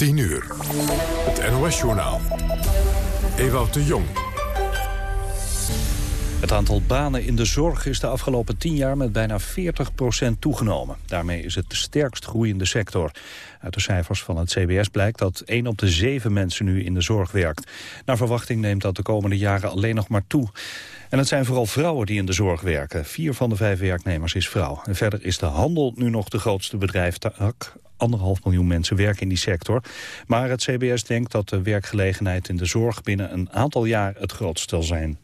10 uur. Het NOS-journaal. Ewout de Jong. Het aantal banen in de zorg is de afgelopen 10 jaar met bijna 40% toegenomen. Daarmee is het de sterkst groeiende sector. Uit de cijfers van het CBS blijkt dat 1 op de 7 mensen nu in de zorg werkt. Naar verwachting neemt dat de komende jaren alleen nog maar toe. En het zijn vooral vrouwen die in de zorg werken. Vier van de vijf werknemers is vrouw. En verder is de handel nu nog de grootste bedrijfstak. Anderhalf miljoen mensen werken in die sector. Maar het CBS denkt dat de werkgelegenheid in de zorg binnen een aantal jaar het grootst zal zijn.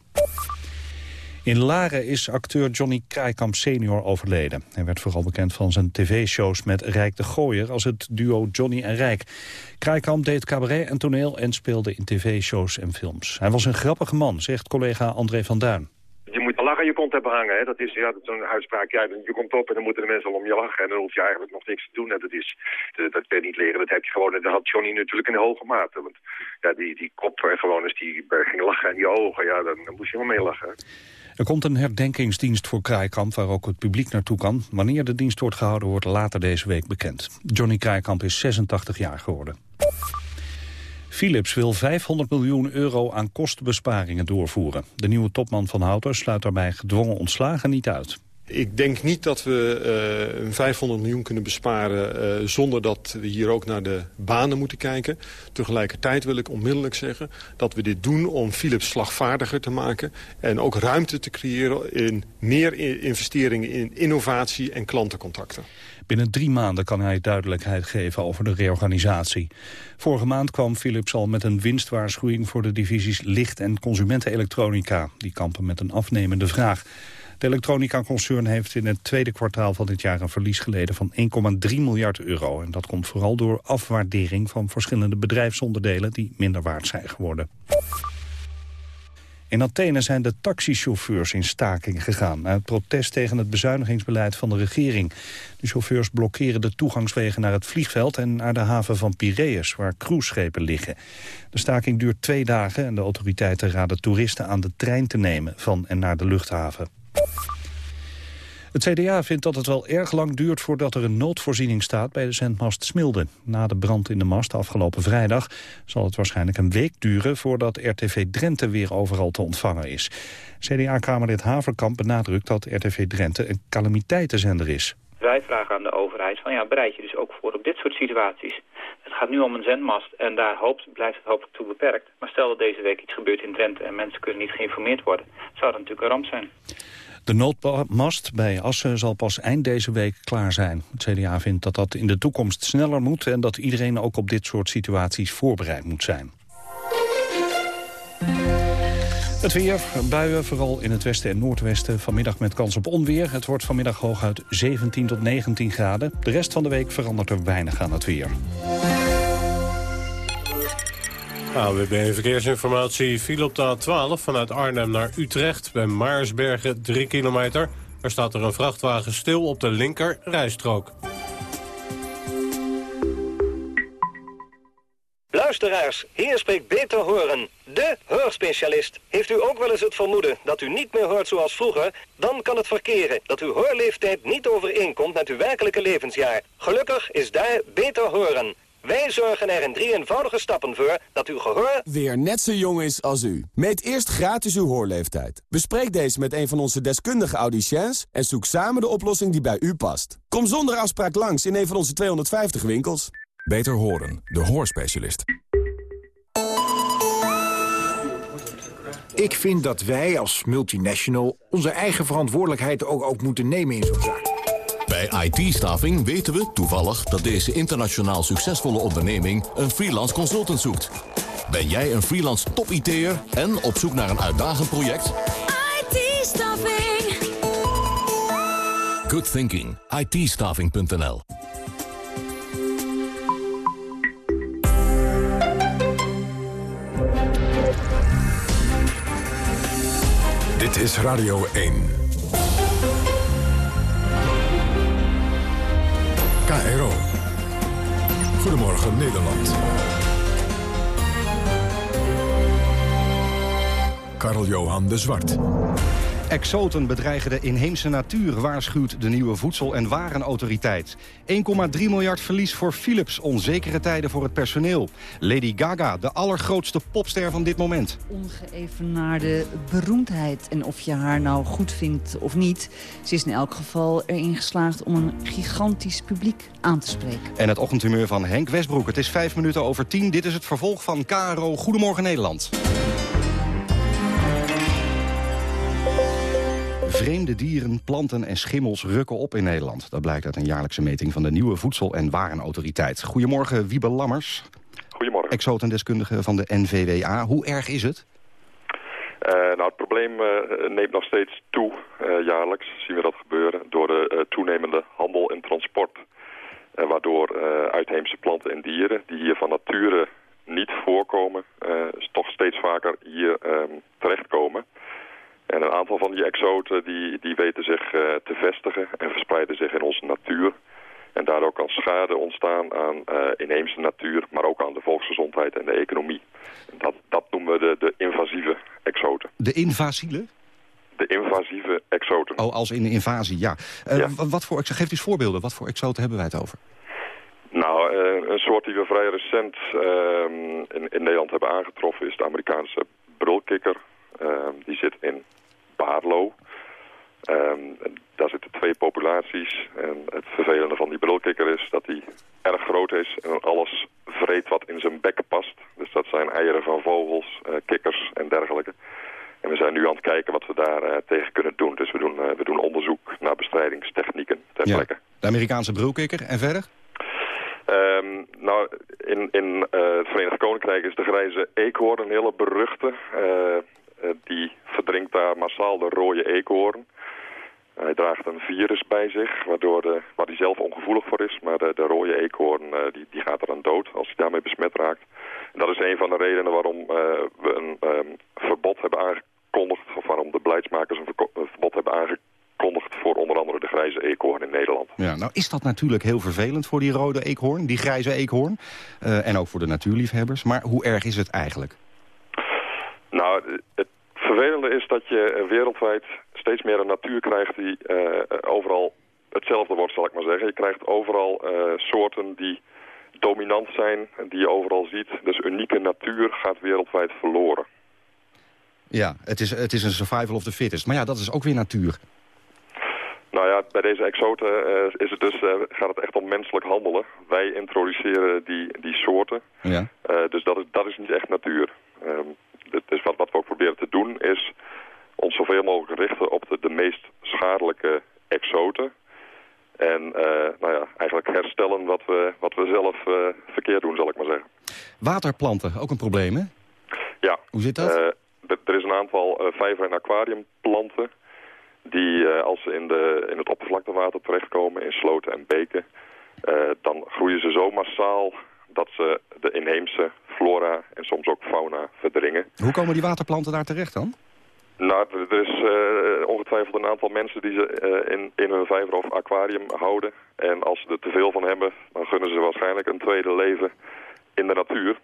In Laren is acteur Johnny Kraaikamp senior overleden. Hij werd vooral bekend van zijn tv-shows met Rijk de Gooier... als het duo Johnny en Rijk. Kraaikamp deed cabaret en toneel en speelde in tv-shows en films. Hij was een grappige man, zegt collega André van Duin. Je moet een lach aan je kont hebben hangen. Hè? Dat is ja, zo'n uitspraak. Ja, je komt op en dan moeten de mensen al om je lachen. En dan hoef je eigenlijk nog niks te doen. En dat, is, dat, dat je niet leren. Dat heb je gewoon. En dat had Johnny natuurlijk in hoge mate. Want ja, die, die kop gewoon eens die ging lachen en die ogen. Ja, dan, dan moest je wel mee lachen. Er komt een herdenkingsdienst voor Kraaikamp waar ook het publiek naartoe kan. Wanneer de dienst wordt gehouden wordt later deze week bekend. Johnny Kraaikamp is 86 jaar geworden. Philips wil 500 miljoen euro aan kostenbesparingen doorvoeren. De nieuwe topman van Houten sluit daarbij gedwongen ontslagen niet uit. Ik denk niet dat we uh, 500 miljoen kunnen besparen... Uh, zonder dat we hier ook naar de banen moeten kijken. Tegelijkertijd wil ik onmiddellijk zeggen dat we dit doen om Philips slagvaardiger te maken... en ook ruimte te creëren in meer investeringen in innovatie en klantencontacten. Binnen drie maanden kan hij duidelijkheid geven over de reorganisatie. Vorige maand kwam Philips al met een winstwaarschuwing voor de divisies licht- en consumentenelektronica. Die kampen met een afnemende vraag. De elektronica-concern heeft in het tweede kwartaal van dit jaar een verlies geleden van 1,3 miljard euro. En dat komt vooral door afwaardering van verschillende bedrijfsonderdelen die minder waard zijn geworden. In Athene zijn de taxichauffeurs in staking gegaan... uit protest tegen het bezuinigingsbeleid van de regering. De chauffeurs blokkeren de toegangswegen naar het vliegveld... en naar de haven van Piraeus, waar cruiseschepen liggen. De staking duurt twee dagen en de autoriteiten raden toeristen aan de trein te nemen... van en naar de luchthaven. Het CDA vindt dat het wel erg lang duurt voordat er een noodvoorziening staat bij de zendmast Smilde. Na de brand in de mast afgelopen vrijdag zal het waarschijnlijk een week duren voordat RTV Drenthe weer overal te ontvangen is. CDA-kamerlid Haverkamp benadrukt dat RTV Drenthe een calamiteitenzender is. Wij vragen aan de overheid van ja, bereid je dus ook voor op dit soort situaties. Het gaat nu om een zendmast en daar hoopt, blijft het hopelijk toe beperkt. Maar stel dat deze week iets gebeurt in Drenthe en mensen kunnen niet geïnformeerd worden, zou dat natuurlijk een ramp zijn. De noodmast bij Assen zal pas eind deze week klaar zijn. Het CDA vindt dat dat in de toekomst sneller moet... en dat iedereen ook op dit soort situaties voorbereid moet zijn. Het weer, buien, vooral in het westen en noordwesten. Vanmiddag met kans op onweer. Het wordt vanmiddag hooguit 17 tot 19 graden. De rest van de week verandert er weinig aan het weer. AWB Verkeersinformatie viel op de A12 vanuit Arnhem naar Utrecht... bij Maarsbergen 3 kilometer. Er staat er een vrachtwagen stil op de linker rijstrook. Luisteraars, hier spreekt Beter Horen, de hoorspecialist. Heeft u ook wel eens het vermoeden dat u niet meer hoort zoals vroeger? Dan kan het verkeren dat uw hoorleeftijd niet overeenkomt met uw werkelijke levensjaar. Gelukkig is daar Beter Horen. Wij zorgen er in drie eenvoudige stappen voor dat uw gehoor... weer net zo jong is als u. Meet eerst gratis uw hoorleeftijd. Bespreek deze met een van onze deskundige audiciëns... en zoek samen de oplossing die bij u past. Kom zonder afspraak langs in een van onze 250 winkels. Beter horen, de hoorspecialist. Ik vind dat wij als multinational onze eigen verantwoordelijkheid ook, ook moeten nemen in zo'n zaak. Bij IT-staffing weten we toevallig dat deze internationaal succesvolle onderneming een freelance consultant zoekt. Ben jij een freelance top-IT'er en op zoek naar een uitdagend project? IT-staffing. Good thinking. it Dit is Radio 1. KRO. Goedemorgen Nederland. Karl-Johan de Zwart. Exoten bedreigen de inheemse natuur, waarschuwt de nieuwe Voedsel- en Warenautoriteit. 1,3 miljard verlies voor Philips, onzekere tijden voor het personeel. Lady Gaga, de allergrootste popster van dit moment. Ongeëvenaarde beroemdheid. En of je haar nou goed vindt of niet... ze is in elk geval erin geslaagd om een gigantisch publiek aan te spreken. En het ochtendhumeur van Henk Westbroek. Het is vijf minuten over tien. Dit is het vervolg van KRO Goedemorgen Nederland. Vreemde dieren, planten en schimmels rukken op in Nederland. Dat blijkt uit een jaarlijkse meting van de nieuwe Voedsel- en Warenautoriteit. Goedemorgen, Wiebe Lammers. Goedemorgen. Exotendeskundige van de NVWA. Hoe erg is het? Uh, nou, het probleem uh, neemt nog steeds toe. Uh, jaarlijks zien we dat gebeuren door de toenemende handel en transport. waardoor uitheemse planten en dieren die hier van nature niet voorkomen... toch steeds vaker hier ehm, terechtkomen. En een aantal van die exoten die, die weten zich uh, te vestigen en verspreiden zich in onze natuur. En daardoor kan schade ontstaan aan uh, inheemse natuur, maar ook aan de volksgezondheid en de economie. Dat, dat noemen we de, de invasieve exoten. De invasiele? De invasieve exoten. Oh, als in de invasie, ja. Uh, ja. Wat voor, geef eens voorbeelden, wat voor exoten hebben wij het over? Nou, een soort die we vrij recent in, in Nederland hebben aangetroffen is de Amerikaanse brulkikker. die zit in Baarlo. Um, daar zitten twee populaties. En het vervelende van die brulkikker is dat hij erg groot is en alles vreet wat in zijn bek past. Dus dat zijn eieren van vogels, uh, kikkers en dergelijke. En we zijn nu aan het kijken wat we daar uh, tegen kunnen doen. Dus we doen, uh, we doen onderzoek naar bestrijdingstechnieken ter ja. plekke. De Amerikaanse brulkikker en verder? Um, nou, in, in het Verenigd Koninkrijk is de grijze eekhoorn een hele beruchte. Uh, die verdrinkt daar massaal de rode eekhoorn. Hij draagt een virus bij zich, waardoor de, waar hij zelf ongevoelig voor is. Maar de, de rode eekhoorn uh, die, die gaat er aan dood als hij daarmee besmet raakt. En dat is een van de redenen waarom uh, we een um, verbod hebben aangekondigd... of waarom de beleidsmakers een, een verbod hebben aangekondigd... voor onder andere de grijze eekhoorn in Nederland. Ja, nou is dat natuurlijk heel vervelend voor die rode eekhoorn, die grijze eekhoorn. en ook voor de natuurliefhebbers. Maar hoe erg is het eigenlijk? Nou, het vervelende is dat je wereldwijd steeds meer een natuur krijgt die uh, overal hetzelfde wordt, zal ik maar zeggen. Je krijgt overal uh, soorten die dominant zijn, die je overal ziet. Dus unieke natuur gaat wereldwijd verloren. Ja, het is, het is een survival of the fittest. Maar ja, dat is ook weer natuur. Nou ja, bij deze exoten uh, is het dus, uh, gaat het echt om menselijk handelen. Wij introduceren die, die soorten. Ja. Uh, dus dat is, dat is niet echt natuur. Um, dus wat, we ook proberen te doen is ons zoveel mogelijk richten op de, de meest schadelijke exoten. En uh, nou ja, eigenlijk herstellen wat we, wat we zelf uh, verkeerd doen, zal ik maar zeggen. Waterplanten, ook een probleem, hè? Ja. Hoe zit dat? Uh, er is een aantal vijver- en aquariumplanten... die als ze in, de, in het oppervlaktewater terechtkomen, in sloten en beken... dan groeien ze zo massaal dat ze de inheemse flora en soms ook fauna verdringen. Hoe komen die waterplanten daar terecht dan? Nou, er is uh, ongetwijfeld een aantal mensen die ze uh, in, in hun vijver of aquarium houden. En als ze er te veel van hebben, dan gunnen ze waarschijnlijk een tweede leven in de natuur.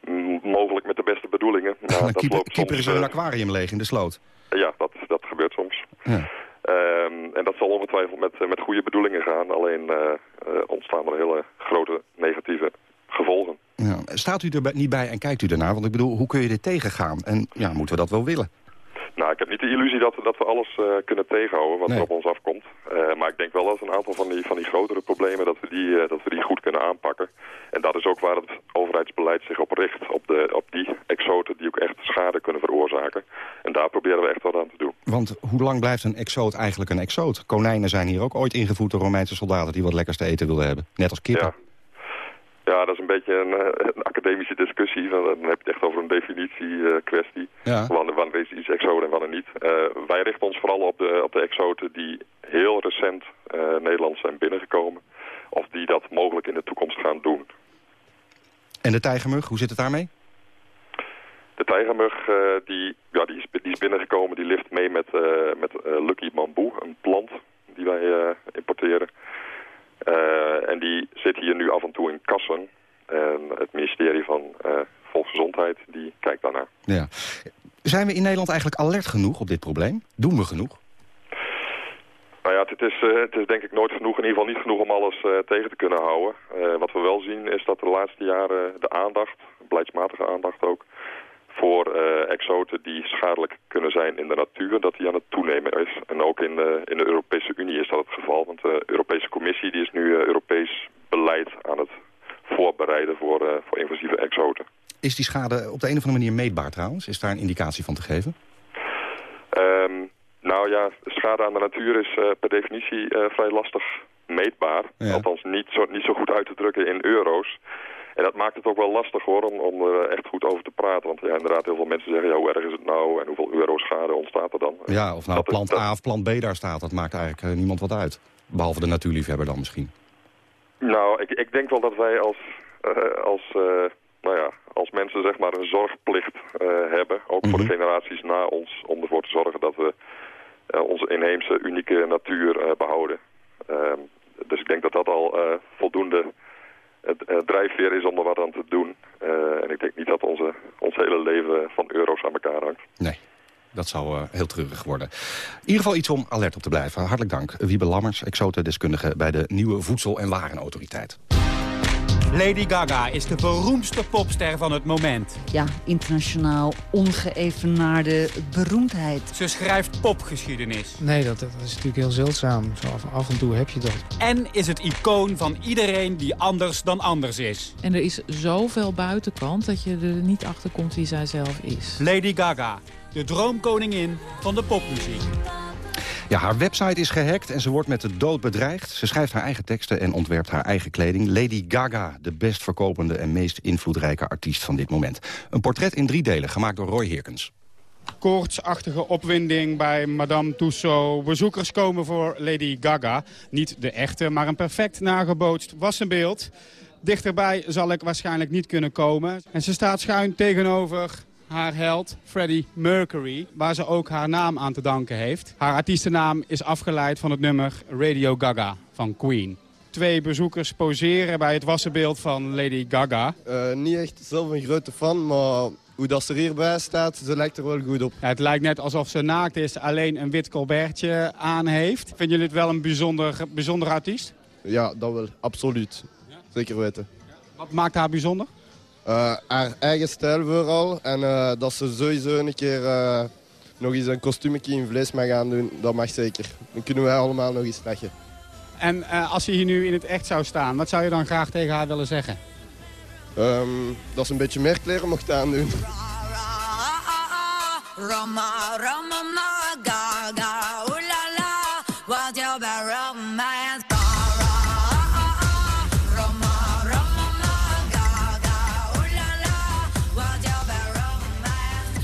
M mogelijk met de beste bedoelingen. Maar dat Keeper, loopt keeper soms, is een uh, aquarium leeg in de sloot. Ja, dat, dat gebeurt soms. Ja. Um, en dat zal ongetwijfeld met, met goede bedoelingen gaan. Alleen ontstaan er hele grote negatieve gevolgen. Ja. Staat u er niet bij en kijkt u ernaar? Want ik bedoel, hoe kun je dit tegengaan? En ja, moeten we dat wel willen? Nou, ik heb niet de illusie dat, dat we alles uh, kunnen tegenhouden wat nee. er op ons afkomt. Uh, maar ik denk wel dat een aantal van die, van die grotere problemen, dat we die, uh, dat we die goed kunnen aanpakken. En dat is ook waar het overheidsbeleid zich op richt. Op, de, op die exoten die ook echt schade kunnen veroorzaken. En daar proberen we echt wat aan te doen. Want hoe lang blijft een exoot eigenlijk een exoot? Konijnen zijn hier ook ooit ingevoerd door Romeinse soldaten die wat lekkers te eten wilden hebben. Net als kippen. Ja. Ja, dat is een beetje een, een academische discussie. Dan heb je het echt over een definitiekwestie. Uh, ja. wanneer, wanneer is iets exoot en wanneer niet. Uh, wij richten ons vooral op de, op de exoten die heel recent uh, Nederland zijn binnengekomen. Of die dat mogelijk in de toekomst gaan doen. En de tijgermug, hoe zit het daarmee? De tijgermug die, ja, die, is, die is binnengekomen. Die lift mee met, met Lucky Bamboe, een plant die wij importeren. Uh, en die zit hier nu af en toe in kassen. En het ministerie van uh, Volksgezondheid, die kijkt daarnaar. Ja. Zijn we in Nederland eigenlijk alert genoeg op dit probleem? Doen we genoeg? Nou ja, het is, uh, het is denk ik nooit genoeg, in ieder geval niet genoeg om alles uh, tegen te kunnen houden. Uh, wat we wel zien is dat de laatste jaren de aandacht, beleidsmatige aandacht ook, voor exoten die schadelijk kunnen zijn in de natuur, dat die aan het toenemen is. En ook in de, in de Europese Unie is dat het geval, want de Europese Commissie die is nu Europees beleid aan het voorbereiden voor, voor invasieve exoten. Is die schade op de een of andere manier meetbaar trouwens? Is daar een indicatie van te geven? Um, nou ja, schade aan de natuur is uh, per definitie uh, vrij lastig meetbaar. Ja. Althans niet zo, niet zo goed uit te drukken in euro's. En dat maakt het ook wel lastig hoor, om, om er echt goed over te praten. Want ja, inderdaad, heel veel mensen zeggen, ja, hoe erg is het nou? En hoeveel euro schade ontstaat er dan? Ja, of nou dat plant A of plant B daar staat, dat maakt eigenlijk uh, niemand wat uit. Behalve de natuurliefhebber dan misschien. Nou, ik, ik denk wel dat wij als, als nou ja, als mensen zeg maar een zorgplicht uh, hebben, ook voor de generaties na ons, om ervoor te zorgen dat we onze inheemse unieke natuur behouden. Ehm, dus ik denk dat dat al voldoende het, drijfveer is om er wat aan te doen. en ik denk niet dat onze, ons hele leven van euro's aan elkaar hangt. Nee. Dat zou uh, heel treurig worden. In ieder geval iets om alert op te blijven. Hartelijk dank, Wiebe Lammers, exotendeskundige bij de Nieuwe Voedsel- en Warenautoriteit. Lady Gaga is de beroemdste popster van het moment. Ja, internationaal ongeëvenaarde beroemdheid. Ze schrijft popgeschiedenis. Nee, dat, dat is natuurlijk heel zeldzaam. Zo af, af en toe heb je dat. En is het icoon van iedereen die anders dan anders is. En er is zoveel buitenkant dat je er niet achter komt wie zij zelf is. Lady Gaga, de droomkoningin van de popmuziek. Ja, haar website is gehackt en ze wordt met de dood bedreigd. Ze schrijft haar eigen teksten en ontwerpt haar eigen kleding. Lady Gaga, de best verkopende en meest invloedrijke artiest van dit moment. Een portret in drie delen, gemaakt door Roy Herkens. Koortsachtige opwinding bij Madame Tussauds. Bezoekers komen voor Lady Gaga. Niet de echte, maar een perfect nagebootst wassenbeeld. Dichterbij zal ik waarschijnlijk niet kunnen komen. En ze staat schuin tegenover haar held Freddie Mercury, waar ze ook haar naam aan te danken heeft. Haar artiestennaam is afgeleid van het nummer Radio Gaga van Queen. Twee bezoekers poseren bij het wassenbeeld van Lady Gaga. Uh, niet echt zelf een grote fan, maar hoe dat ze er hierbij staat, ze lijkt er wel goed op. Ja, het lijkt net alsof ze naakt is, alleen een wit colbertje aan heeft. Vinden jullie het wel een bijzonder, bijzonder artiest? Ja, dat wel. Absoluut. Ja? Zeker weten. Wat maakt haar bijzonder? Uh, haar eigen stijl vooral. En uh, dat ze sowieso een keer uh, nog eens een kostuumetje in vlees mag gaan doen, dat mag zeker. Dan kunnen wij allemaal nog eens lachen. En als ze hier nu in het echt zou staan, wat zou je dan graag tegen haar willen zeggen? Um, dat ze een beetje meer kleren mocht aandoen. Rama, rama,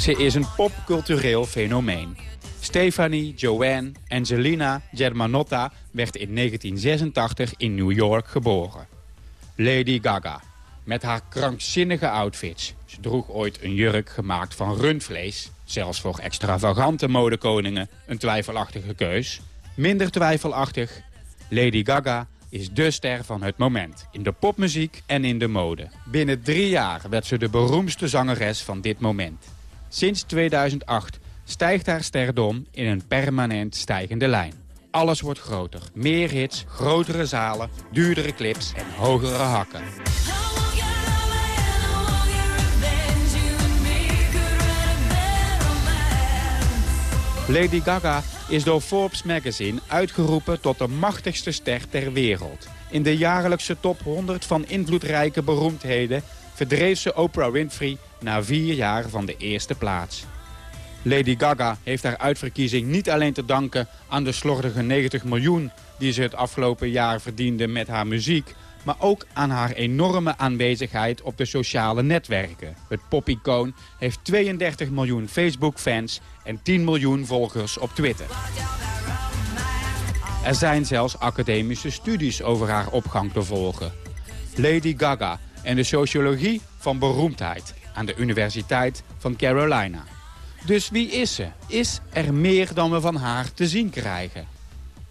Ze is een popcultureel fenomeen. Stephanie Joanne Angelina Germanotta werd in 1986 in New York geboren. Lady Gaga, met haar krankzinnige outfits. Ze droeg ooit een jurk gemaakt van rundvlees. Zelfs voor extravagante modekoningen een twijfelachtige keus. Minder twijfelachtig, Lady Gaga is de ster van het moment. In de popmuziek en in de mode. Binnen drie jaar werd ze de beroemdste zangeres van dit moment. Sinds 2008 stijgt haar sterdom in een permanent stijgende lijn. Alles wordt groter. Meer hits, grotere zalen, duurdere clips en hogere hakken. Lady Gaga is door Forbes magazine uitgeroepen tot de machtigste ster ter wereld. In de jaarlijkse top 100 van invloedrijke beroemdheden verdreef ze Oprah Winfrey na vier jaar van de eerste plaats. Lady Gaga heeft haar uitverkiezing niet alleen te danken aan de slordige 90 miljoen die ze het afgelopen jaar verdiende met haar muziek, maar ook aan haar enorme aanwezigheid op de sociale netwerken. Het popicoon heeft 32 miljoen Facebook-fans en 10 miljoen volgers op Twitter. Er zijn zelfs academische studies over haar opgang te volgen. Lady Gaga en de sociologie van beroemdheid aan de Universiteit van Carolina. Dus wie is ze? Is er meer dan we van haar te zien krijgen?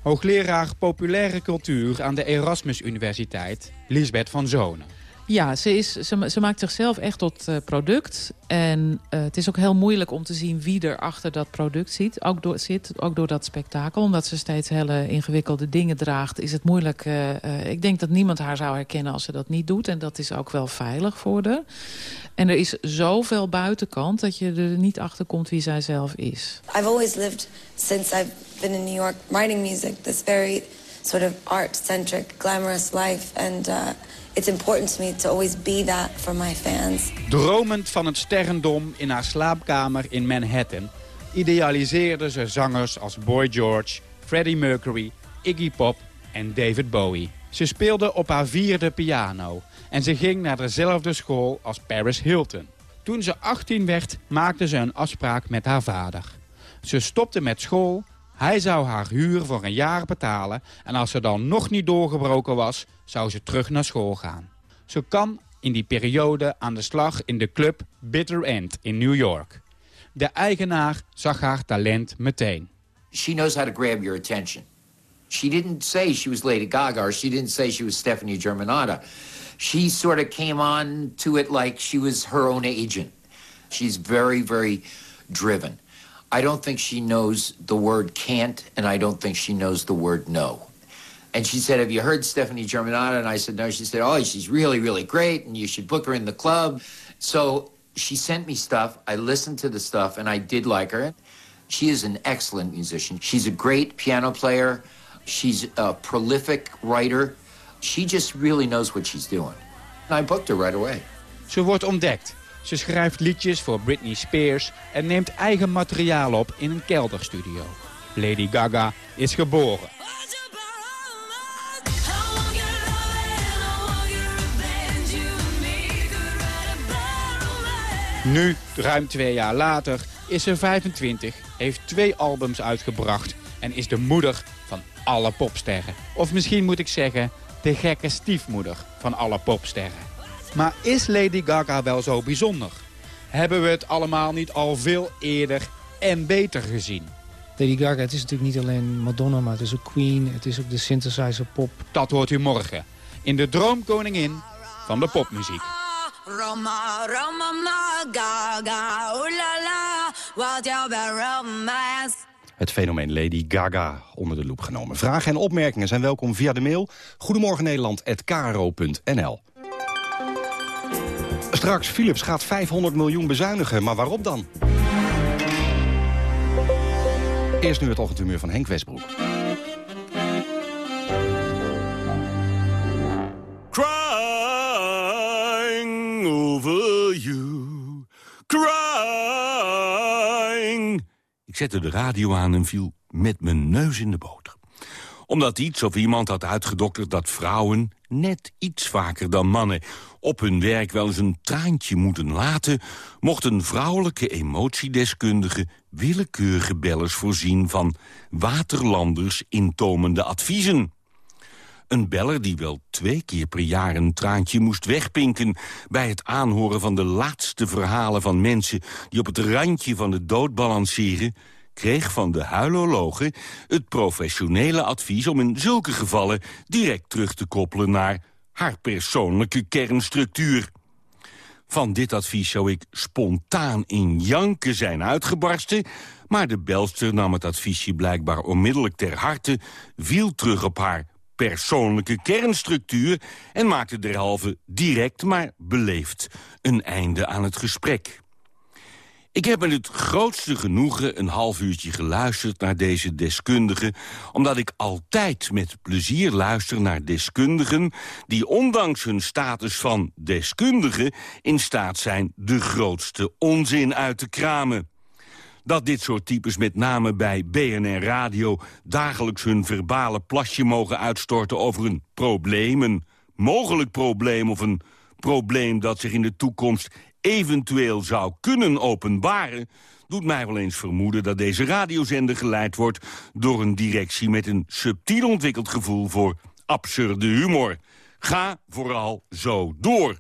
Hoogleraar populaire cultuur aan de Erasmus Universiteit, Lisbeth van Zonen. Ja, ze, is, ze, maakt zichzelf echt tot uh, product. En uh, het is ook heel moeilijk om te zien wie er achter dat product zit. Ook door, zit, ook door dat spektakel. Omdat ze steeds hele ingewikkelde dingen draagt, is het moeilijk. Uh, ik denk dat niemand haar zou herkennen als ze dat niet doet. En dat is ook wel veilig voor haar. En er is zoveel buitenkant dat je er niet achter komt wie zij zelf is. I've always lived since I've been in New York writing music. This very sort of art-centric, glamorous life. And... It's important to me to always be that for my fans. Dromend van het sterrendom in haar slaapkamer in Manhattan... idealiseerde ze zangers als Boy George, Freddie Mercury, Iggy Pop en David Bowie. Ze speelde op haar vierde piano en ze ging naar dezelfde school als Paris Hilton. Toen ze 18 werd, maakte ze een afspraak met haar vader. Ze stopte met school, hij zou haar huur voor een jaar betalen... en als ze dan nog niet doorgebroken was, zou ze terug naar school gaan. Ze kan in die periode aan de slag in de club Bitter End in New York. De eigenaar zag haar talent meteen. She knows how to grab your attention. She didn't say she was Lady Gaga or she didn't say she was Stephanie Germanotta. She sort of came on to it like she was her own agent. She's very, very driven. I don't think she knows the word can't, and I don't think she knows the word no. And she said, have you heard Stephanie Germanotta? And I said, no. She said, oh, she's really, really great, and you should book her in the club. So she sent me stuff. I listened to the stuff, and I did like her. She is an excellent musician. She's a great piano player. She's a prolific writer. She just really knows what she's doing. And I booked her right away. Ze wordt ontdekt. Ze schrijft liedjes voor Britney Spears en neemt eigen materiaal op in een kelderstudio. Lady Gaga is geboren. Nu, ruim twee jaar later, is ze 25, heeft twee albums uitgebracht... en is de moeder van alle popsterren. Of misschien moet ik zeggen, de gekke stiefmoeder van alle popsterren. Maar is Lady Gaga wel zo bijzonder? Hebben we het allemaal niet al veel eerder en beter gezien? Lady Gaga, het is natuurlijk niet alleen Madonna, maar het is ook Queen. Het is ook de synthesizer pop. Dat hoort u morgen in de Droomkoningin van de popmuziek. Roma, Roma, Gaga, what Het fenomeen Lady Gaga onder de loep genomen. Vragen en opmerkingen zijn welkom via de mail goedemorgen Nederland@kro.nl. Straks, Philips gaat 500 miljoen bezuinigen, maar waarop dan? Eerst nu het ochtendhumeur van Henk Westbroek. Crying over you, crying. Ik zette de radio aan en viel met mijn neus in de boter omdat iets of iemand had uitgedokterd dat vrouwen, net iets vaker dan mannen... op hun werk wel eens een traantje moeten laten... mochten vrouwelijke emotiedeskundigen willekeurige bellers voorzien... van waterlanders intomende adviezen. Een beller die wel twee keer per jaar een traantje moest wegpinken... bij het aanhoren van de laatste verhalen van mensen... die op het randje van de dood balanceren kreeg van de huilologen het professionele advies om in zulke gevallen direct terug te koppelen naar haar persoonlijke kernstructuur. Van dit advies zou ik spontaan in janken zijn uitgebarsten... maar de belster nam het adviesje blijkbaar onmiddellijk ter harte... viel terug op haar persoonlijke kernstructuur... en maakte derhalve direct, maar beleefd, een einde aan het gesprek. Ik heb met het grootste genoegen een half uurtje geluisterd naar deze deskundigen... omdat ik altijd met plezier luister naar deskundigen... die ondanks hun status van deskundige in staat zijn de grootste onzin uit te kramen. Dat dit soort types met name bij BNR Radio... dagelijks hun verbale plasje mogen uitstorten over een probleem... een mogelijk probleem of een probleem dat zich in de toekomst eventueel zou kunnen openbaren... doet mij wel eens vermoeden dat deze radiozender geleid wordt... door een directie met een subtiel ontwikkeld gevoel voor absurde humor. Ga vooral zo door.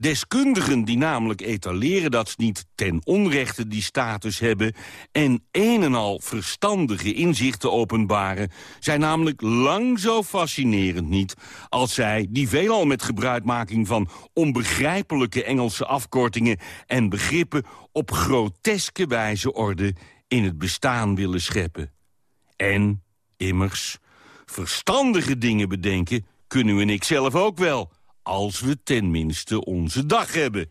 Deskundigen die namelijk etaleren dat ze niet ten onrechte die status hebben... en een en al verstandige inzichten openbaren... zijn namelijk lang zo fascinerend niet als zij... die veelal met gebruikmaking van onbegrijpelijke Engelse afkortingen... en begrippen op groteske wijze orde in het bestaan willen scheppen. En, immers, verstandige dingen bedenken kunnen we en ik zelf ook wel... als we tenminste onze dag hebben.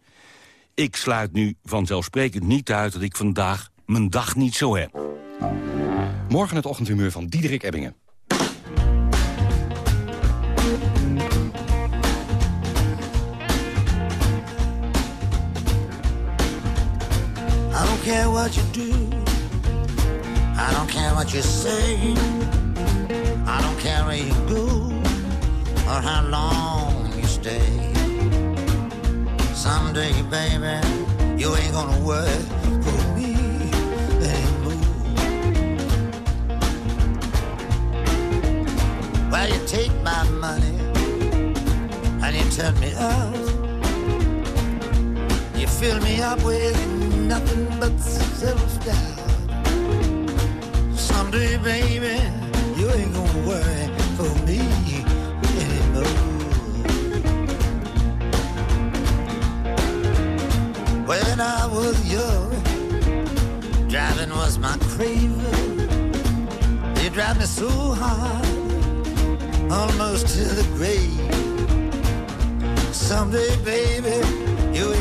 Ik sluit nu vanzelfsprekend niet uit dat ik vandaag mijn dag niet zo heb. Morgen het ochtendhumeur van Diederik Ebbingen. I don't care what you do. I don't care what you say. I don't care where you go or how long stay. Someday, baby, you ain't gonna work for me anymore. Well, you take my money and you turn me out. You fill me up with nothing but self-doubt. Someday, baby, you ain't gonna worry When I was young, driving was my craving. You drive me so hard, almost to the grave. Someday, baby, you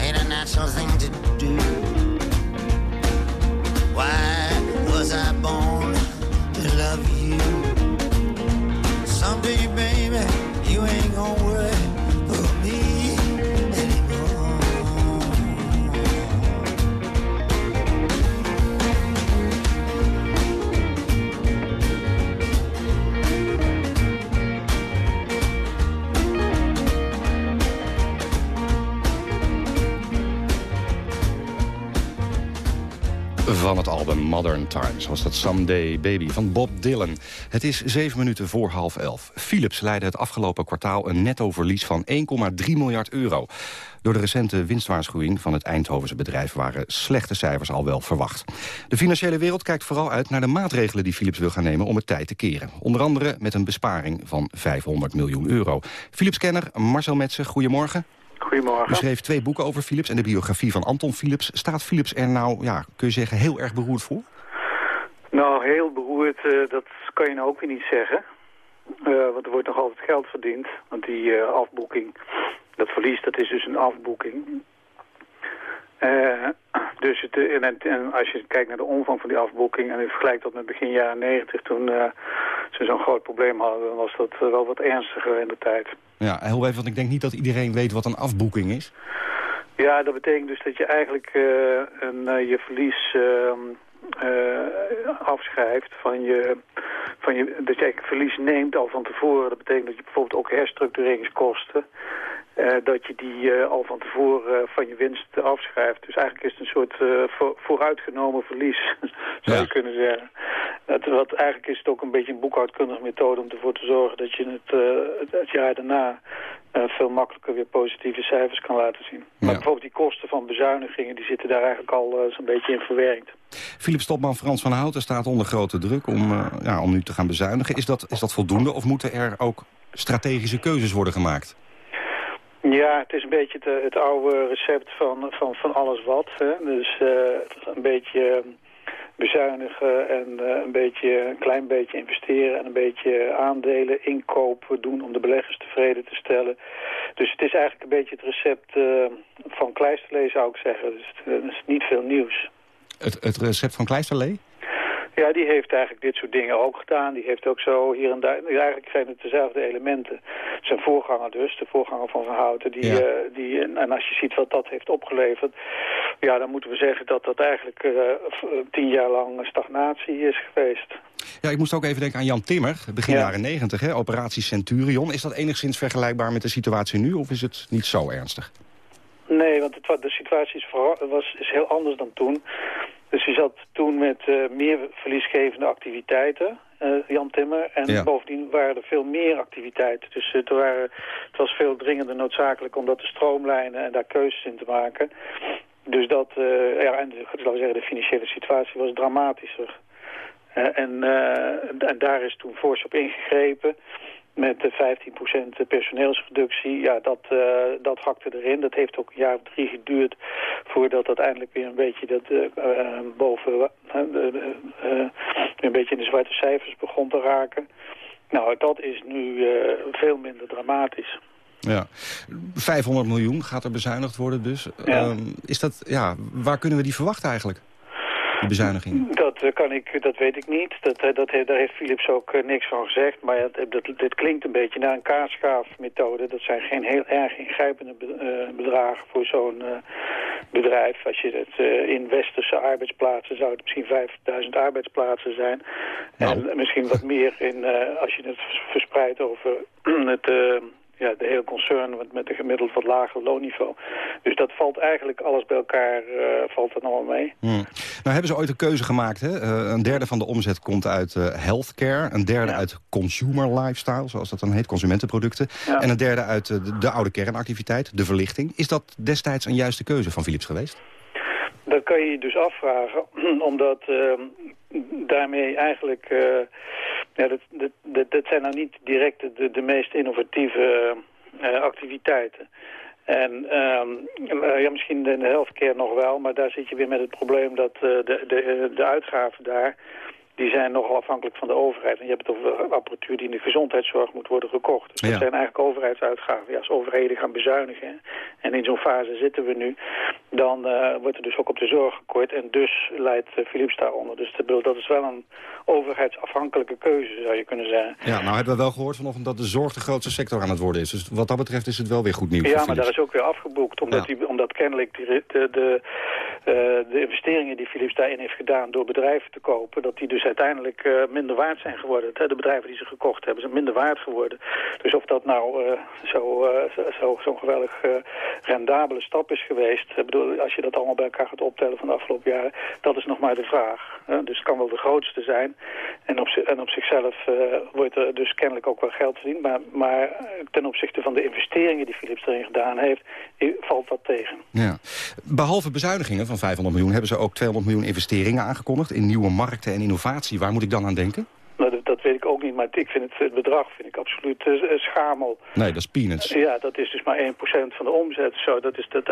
ain't a natural thing to do. Album Modern Times was dat Someday Baby van Bob Dylan. Het is zeven minuten voor half elf. Philips leidde het afgelopen kwartaal een nettoverlies van 1,3 miljard euro. Door de recente winstwaarschuwing van het Eindhovense bedrijf... waren slechte cijfers al wel verwacht. De financiële wereld kijkt vooral uit naar de maatregelen die Philips wil gaan nemen... om het tijd te keren. Onder andere met een besparing van 500 miljoen euro. Philips-kenner Marcel Metsen, goedemorgen. Goedemorgen. U schreef twee boeken over Philips en de biografie van Anton Philips. Staat Philips er nou, ja, kun je zeggen, heel erg beroerd voor? Nou, heel beroerd, eh, dat kan je nou ook weer niet zeggen. Eh, want er wordt nog altijd geld verdiend. Want die eh, afboeking, dat verlies, dat is dus een afboeking. Eh, dus het, en, en- en als je kijkt naar de omvang van die afboeking... en je vergelijkt dat met begin jaren 90, toen eh, ze zo'n groot probleem hadden... dan was dat eh, wel wat ernstiger in de tijd. Ja, heel even, want ik denk niet dat iedereen weet wat een afboeking is. Ja, dat betekent dus dat je eigenlijk eh, een, eh, je verlies ehm, eh, afschrijft van je, van je... Dat je eigenlijk verlies neemt al van tevoren. Dat betekent dat je bijvoorbeeld ook herstructureringskosten... eh, dat je die eh, al van tevoren eh, van je winst afschrijft. Dus eigenlijk is het een soort voor- vooruitgenomen verlies, zou je kunnen zeggen. Het, wat, eigenlijk is het ook een beetje een boekhoudkundige methode om ervoor te zorgen dat je het, het, het jaar daarna veel makkelijker weer positieve cijfers kan laten zien. Maar bijvoorbeeld die kosten van bezuinigingen, die zitten daar eigenlijk al zo'n beetje in verwerkt. Philips topman Frans van Houten staat onder grote druk om, ja, om nu te gaan bezuinigen. Is dat, is dat voldoende of moeten er ook strategische keuzes worden gemaakt? Ja, het is een beetje het, het oude recept van, van, van alles wat. Hè. Dus een beetje bezuinigen en een, beetje, een klein beetje investeren en een beetje aandelen inkopen doen om de beleggers tevreden te stellen. Dus het is eigenlijk een beetje het recept van Kleisterlee zou ik zeggen. Dus het, is niet veel nieuws. Het, het recept van Kleisterlee? Ja, die heeft eigenlijk dit soort dingen ook gedaan. Die heeft ook zo hier en daar... Eigenlijk zijn het dezelfde elementen. Zijn voorganger dus, de voorganger van Van Houten. Die, Ja. eh, die, en als je ziet wat dat heeft opgeleverd... Ja, dan moeten we zeggen dat dat eigenlijk eh, v- tien jaar lang stagnatie is geweest. Ja, ik moest ook even denken aan Jan Timmer, begin Ja. jaren negentig, hè, operatie Centurion. Is dat enigszins vergelijkbaar met de situatie nu of is het niet zo ernstig? Nee, want het, de situatie is, was, is heel anders dan toen. Dus je zat toen met eh, meer verliesgevende activiteiten, eh, Jan Timmer. En Ja. bovendien waren er veel meer activiteiten. Dus het, waren, het was veel dringender noodzakelijk om dat te stroomlijnen en daar keuzes in te maken. Dus dat, eh, ja, en laten we zeggen, de financiële situatie was dramatischer. Eh, en, eh, en daar is toen fors op ingegrepen met de 15% personeelsreductie. Ja, dat, eh, dat hakte erin. Dat heeft ook een jaar of drie geduurd voordat uiteindelijk weer een beetje dat, eh, boven, een beetje in de zwarte cijfers begon te raken. Nou, dat is nu veel minder dramatisch. Ja. 500 miljoen gaat er bezuinigd worden dus. Ehm, is dat, ja, waar kunnen we die verwachten eigenlijk? Dat, eh, kan ik, dat weet ik niet. Dat, eh, dat, daar heeft Philips ook eh, niks van gezegd. Maar dat, dit klinkt een beetje naar een kaasschaafmethode. Dat zijn geen heel erg ingrijpende be- bedragen voor zo'n bedrijf. Als je het in westerse arbeidsplaatsen zou het misschien 5000 arbeidsplaatsen zijn. En misschien wat meer in, als je het vers- verspreidt over het... ja, de hele concern met, met een gemiddeld wat lager loonniveau. Dus dat valt eigenlijk alles bij elkaar, eh, valt dat allemaal mee. Hmm. Nou hebben ze ooit een keuze gemaakt. Hè? Eh, een derde van de omzet komt uit eh, healthcare. Een derde uit consumer lifestyle, zoals dat dan heet, consumentenproducten. Ja. En een derde uit de, de oude kernactiviteit, de verlichting. Is dat destijds een juiste keuze van Philips geweest? Dat kan je je dus afvragen, omdat ehm, daarmee eigenlijk... ja, dat, dat, dat, zijn nou niet direct de, de meest innovatieve eh, activiteiten. En ehm, eh, ja, misschien in de healthcare nog wel, maar daar zit je weer met het probleem dat eh, de, de, de uitgaven daar... die zijn nogal afhankelijk van de overheid. En je hebt het over apparatuur die in de gezondheidszorg moet worden gekocht. Dus dat Ja. zijn eigenlijk overheidsuitgaven. Ja, als overheden gaan bezuinigen, en in zo'n fase zitten we nu... dan eh, wordt er dus ook op de zorg gekort. En dus leidt eh, Philips daaronder. Dus dat, bedoel, dat is wel een overheidsafhankelijke keuze, zou je kunnen zeggen. Ja, nou hebben we wel gehoord vanochtend dat de zorg de grootste sector aan het worden is. Dus wat dat betreft is het wel weer goed nieuws Ja, maar daar is ook weer afgeboekt. Omdat, Ja. die, omdat kennelijk de, de, de investeringen die Philips daarin heeft gedaan door bedrijven te kopen... dat die dus uiteindelijk eh, minder waard zijn geworden. De bedrijven die ze gekocht hebben zijn minder waard geworden. Dus of dat nou eh, zo, eh, zo- zo, zo'n geweldig eh, rendabele stap is geweest... Ik bedoel, als je dat allemaal bij elkaar gaat optellen van de afgelopen jaren... dat is nog maar de vraag. dus het kan wel de grootste zijn. En op, en op zichzelf eh, wordt er dus kennelijk ook wel geld verdiend. Maar, maar eh, ten opzichte van de investeringen die Philips erin gedaan heeft... valt dat tegen. Ja. Behalve bezuinigingen van 500 miljoen... hebben ze ook 200 miljoen investeringen aangekondigd... in nieuwe markten en innovatie. Waar moet ik dan aan denken? Nou, dat, dat weet ik ook niet, maar ik vind het, het bedrag vind ik absoluut eh, schamel. Nee, dat is peanuts. Ja, dat is dus maar 1% van de omzet. Zo, dat is, dat,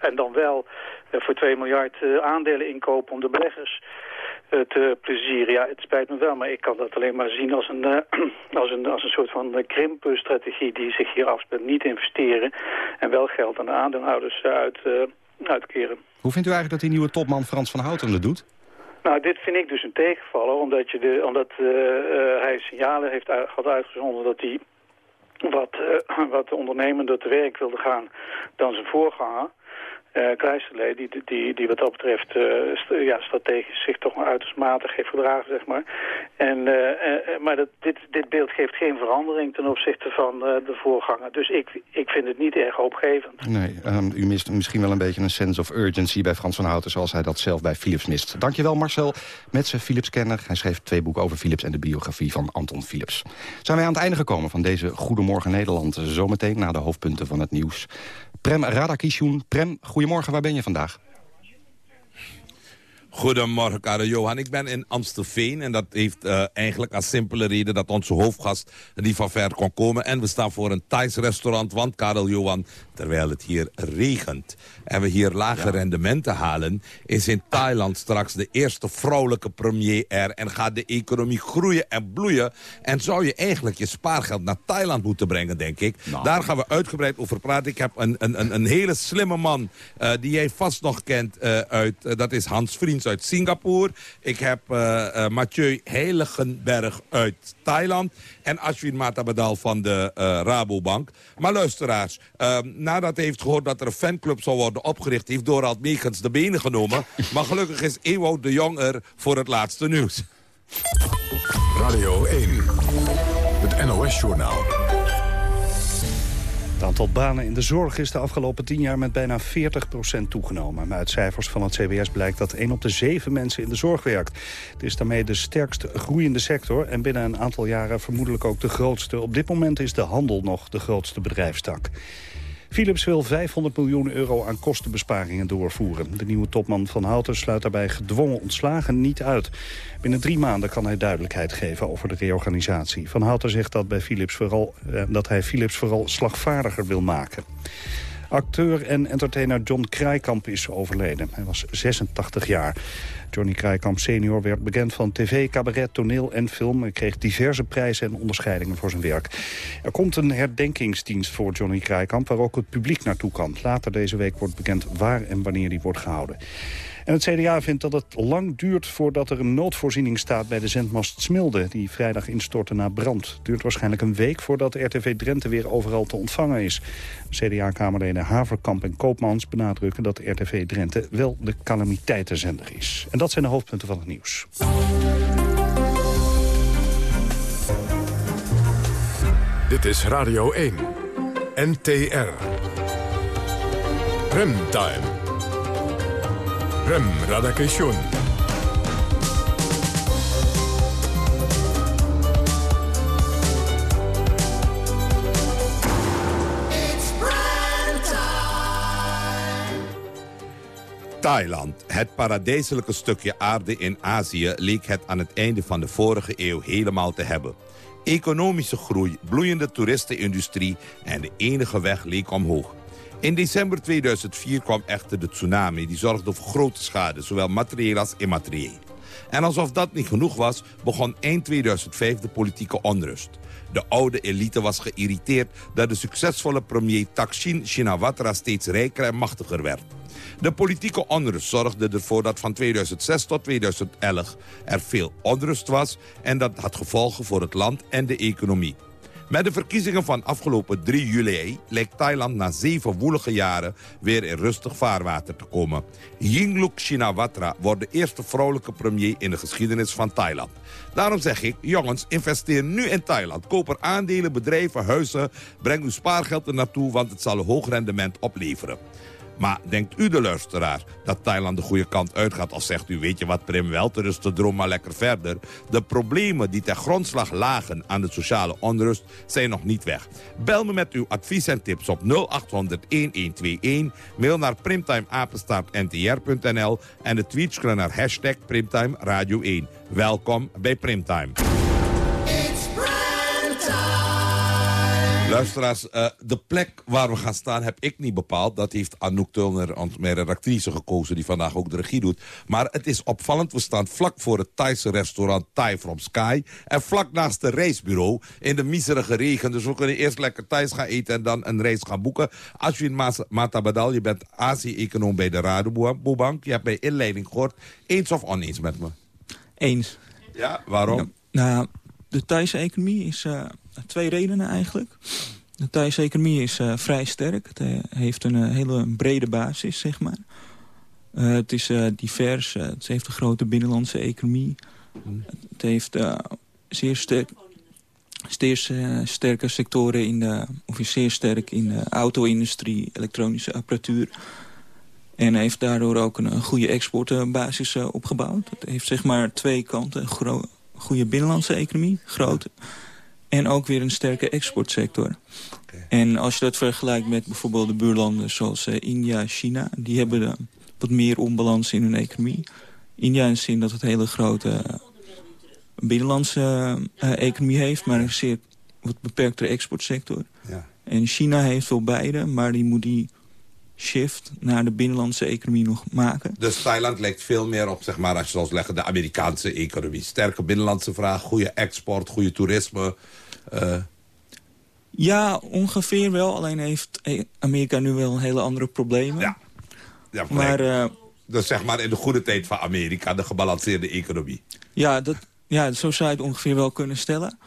en dan wel voor 2 miljard aandelen inkopen om de beleggers te plezieren. Ja, het spijt me wel, maar ik kan dat alleen maar zien als een, eh, als een, als een soort van eh, krimpstrategie die zich hier afspeelt. Niet investeren en wel geld aan de aandeelhouders eh, uit, eh, uitkeren. Hoe vindt u eigenlijk dat die nieuwe topman Frans van Houten het doet? Nou, dit vind ik dus een tegenvaller, omdat, je de, omdat eh, eh, hij signalen heeft uit, had uitgezonden dat hij wat, eh, wat ondernemender te werk wilde gaan dan zijn voorganger. Uh, die, die, die wat dat betreft st ja, strategisch zich toch maar uiterst matig heeft gedragen, zeg maar. En, uh, maar dat, dit, dit beeld geeft geen verandering ten opzichte van de voorganger. Dus ik, ik vind het niet erg hoopgevend. Nee, um, u mist misschien wel een beetje een sense of urgency bij Frans van Houten... zoals hij dat zelf bij Philips mist. Dankjewel Marcel, met zijn Philips-kenner. Hij schreef twee boeken over Philips en de biografie van Anton Philips. Zijn wij aan het einde gekomen van deze Goedemorgen Nederland. Zometeen na de hoofdpunten van het nieuws. Prem Radakishun. Prem, goedemorgen, waar ben je vandaag? Goedemorgen, Karel Johan. Ik ben in Amstelveen en dat heeft uh, eigenlijk als simpele reden dat onze hoofdgast niet van ver kon komen. En we staan voor een Thais restaurant, want Karel Johan, terwijl het hier regent en we hier lage ja. rendementen halen, is in Thailand straks de eerste vrouwelijke premier er en gaat de economie groeien en bloeien. En zou je eigenlijk je spaargeld naar Thailand moeten brengen, denk ik. Nou. Daar gaan we uitgebreid over praten. Ik heb een, een, een hele slimme man uh, die jij vast nog kent uh, uit, dat is Hans Vriend uit Singapore. Ik heb uh, uh, Mathieu Heiligenberg uit Thailand. En Ashwin Matabadal van de uh, Rabobank. Maar luisteraars, nadat hij heeft gehoord dat er een fanclub zou worden opgericht... heeft Dorald Meegens de benen genomen. maar gelukkig is Ewout de Jong er voor het laatste nieuws. Radio 1, het NOS-journaal. Het aantal banen in de zorg is de afgelopen tien jaar met bijna 40% toegenomen. Maar uit cijfers van het CBS blijkt dat 1 op de 7 mensen in de zorg werkt. Het is daarmee de sterkst groeiende sector en binnen een aantal jaren vermoedelijk ook de grootste. Op dit moment is de handel nog de grootste bedrijfstak. Philips wil 500 miljoen euro aan kostenbesparingen doorvoeren. De nieuwe topman van Houten sluit daarbij gedwongen ontslagen niet uit. Binnen drie maanden kan hij duidelijkheid geven over de reorganisatie. Van Houten zegt dat, bij Philips vooral, eh, dat hij Philips vooral slagvaardiger wil maken. Acteur en entertainer John Krijkamp is overleden. Hij was 86 jaar. Johnny Krijkamp senior werd bekend van tv, cabaret, toneel en film. Hij kreeg diverse prijzen en onderscheidingen voor zijn werk. Er komt een herdenkingsdienst voor Johnny Krijkamp... waar ook het publiek naartoe kan. Later deze week wordt bekend waar en wanneer die wordt gehouden. En het CDA vindt dat het lang duurt voordat er een noodvoorziening staat bij de zendmast Smilde, die vrijdag instortte na brand. Het duurt waarschijnlijk een week voordat RTV Drenthe weer overal te ontvangen is. CDA-kamerleden Haverkamp en Koopmans benadrukken dat RTV Drenthe wel de calamiteitenzender is. En dat zijn de hoofdpunten van het nieuws. Dit is Radio 1. NTR. Remtime. Rem Radakation. Thailand, het paradijselijke stukje aarde in Azië... leek het aan het einde van de vorige eeuw helemaal te hebben. Economische groei, bloeiende toeristenindustrie... en de enige weg leek omhoog. In december 2004 kwam echter de tsunami. Die zorgde voor grote schade, zowel materieel als immaterieel. En alsof dat niet genoeg was, begon eind 2005 de politieke onrust. De oude elite was geïrriteerd dat de succesvolle premier Thaksin Shinawatra steeds rijker en machtiger werd. De politieke onrust zorgde ervoor dat van 2006 tot 2011 er veel onrust was... en dat had gevolgen voor het land en de economie. Met de verkiezingen van afgelopen 3 juli lijkt Thailand na zeven woelige jaren weer in rustig vaarwater te komen. Yingluck Shinawatra wordt de eerste vrouwelijke premier in de geschiedenis van Thailand. Daarom zeg ik, jongens, investeer nu in Thailand. Koop er aandelen, bedrijven, huizen. Breng uw spaargeld er naartoe, want het zal een hoog rendement opleveren. Maar denkt u de luisteraar dat Thailand de goede kant uitgaat... of zegt u, weet je wat, Prim, wel te rusten, droom maar lekker verder. De problemen die ter grondslag lagen aan de sociale onrust zijn nog niet weg. Bel me met uw advies en tips op 0800-1121. Mail naar primtimeapenstaartntr.nl en de tweets naar hashtag Primtime Radio 1. Welkom bij Primtime. Luisteraars, uh, de plek waar we gaan staan heb ik niet bepaald. Dat heeft Anouk Tulner, mijn redactrice, gekozen... die vandaag ook de regie doet. Maar het is opvallend. We staan vlak voor het Thaise restaurant Thai from Sky. En vlak naast het reisbureau in de miserige regen. Dus we kunnen eerst lekker Thais gaan eten en dan een reis gaan boeken. Ashwin Matabadal, je bent Azië-econoom bij de Rabobank. Je hebt bij inleiding gehoord. Eens of oneens met me? Eens. Ja, waarom? nou, de Thaise economie is... Uh twee redenen eigenlijk. De Thaise economie is uh, vrij sterk. Het uh, heeft een uh, hele brede basis, zeg maar. het is divers. het heeft een grote binnenlandse economie. Het heeft zeer, sterk, zeer sterke sectoren in de... of zeer sterk in de auto-industrie, elektronische apparatuur. En heeft daardoor ook een, een goede exportbasis opgebouwd. Het heeft zeg maar twee kanten. Een goede binnenlandse economie, grote en ook weer een sterke exportsector. En als je dat vergelijkt met bijvoorbeeld de buurlanden zoals uh, India, China... die hebben uh, wat meer onbalans in hun economie. India in de zin dat het hele grote uh, binnenlandse economie heeft... maar een zeer wat beperktere exportsector. Ja. En China heeft wel beide, maar die moet die shift naar de binnenlandse economie nog maken. Dus Thailand lijkt veel meer op, zeg maar, als je zou zeggen, de Amerikaanse economie. Sterke binnenlandse vraag, goede export, goede toerisme. Uh... Ja, ongeveer wel. Alleen heeft Amerika nu wel hele andere problemen. Ja, ja maar, uh, Dus zeg maar in de goede tijd van Amerika, de gebalanceerde economie. Ja, dat, ja zo zou je het ongeveer wel kunnen stellen.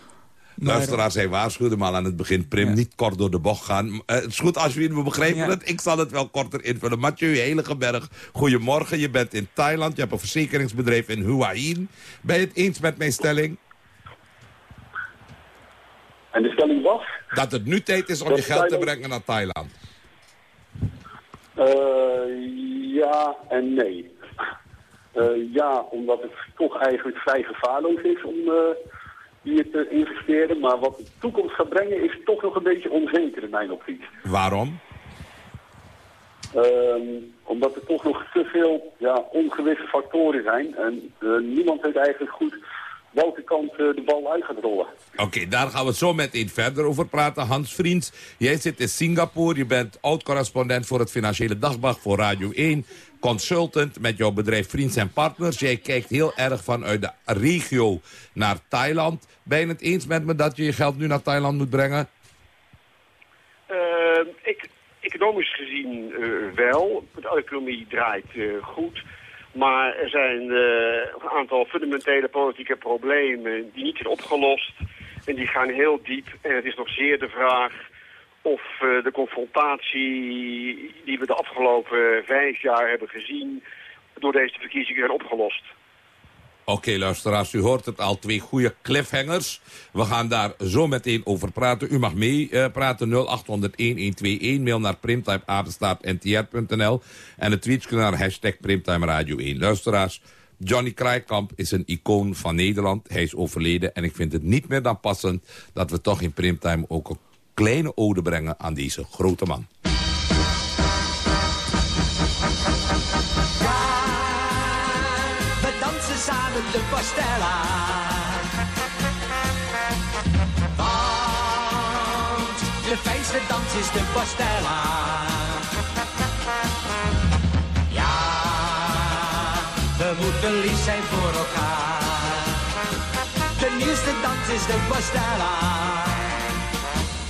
Luisteraars, hij waarschuwde maar aan het begin. Prim, niet kort door de bocht gaan. Uh, het is goed als jullie me begrijpen het. Ik zal het wel korter invullen. Mathieu Heligenberg, goedemorgen. Je bent in Thailand. Je hebt een verzekeringsbedrijf in Hua Hin. Ben je het eens met mijn stelling? En de stelling was? Dat het nu tijd is om je geld te brengen naar Thailand. Uh, ja en nee. Uh, ja, omdat het toch eigenlijk vrij gevaarloos is om te investeren. Maar wat de toekomst gaat brengen is toch nog een beetje onzeker in mijn optiek. Waarom? Um, omdat er toch nog te veel ja, ongewisse factoren zijn. En uh, niemand weet eigenlijk goed welke kant uh, de bal uit gaat rollen. Oké, daar gaan we zo meteen verder over praten. Hans Vriends, jij zit in Singapore. Je bent oud-correspondent voor het Financiële Dagblad voor Radio 1 consultant met jouw bedrijf Vriends en Partners. Jij kijkt heel erg vanuit de regio naar Thailand. Ben je het eens met me dat je je geld nu naar Thailand moet brengen? Uh, ik, economisch gezien uh, wel. De economie draait uh, goed. Maar er zijn een aantal fundamentele politieke problemen die niet zijn opgelost. En die gaan heel diep. En het is nog zeer de vraag of uh, de confrontatie die we de afgelopen vijf jaar hebben gezien... door deze verkiezingen opgelost. Oké, luisteraars, u hoort het al, twee goede cliffhangers. We gaan daar zo meteen over praten. U mag mee uh, praten, 0800-1121. Mail naar primtimeapenstaartntr.nl. En het tweetje naar hashtag Primtime Radio 1. Luisteraars, Johnny Krijkamp is een icoon van Nederland. Hij is overleden en ik vind het niet meer dan passend... dat we toch in Primtime ook kleine ode brengen aan deze grote man. Ja, we dansen samen de pastella. Want de fijnste dans is de pastella. Ja, we moeten lief zijn voor elkaar. De nieuwste dans is de pastella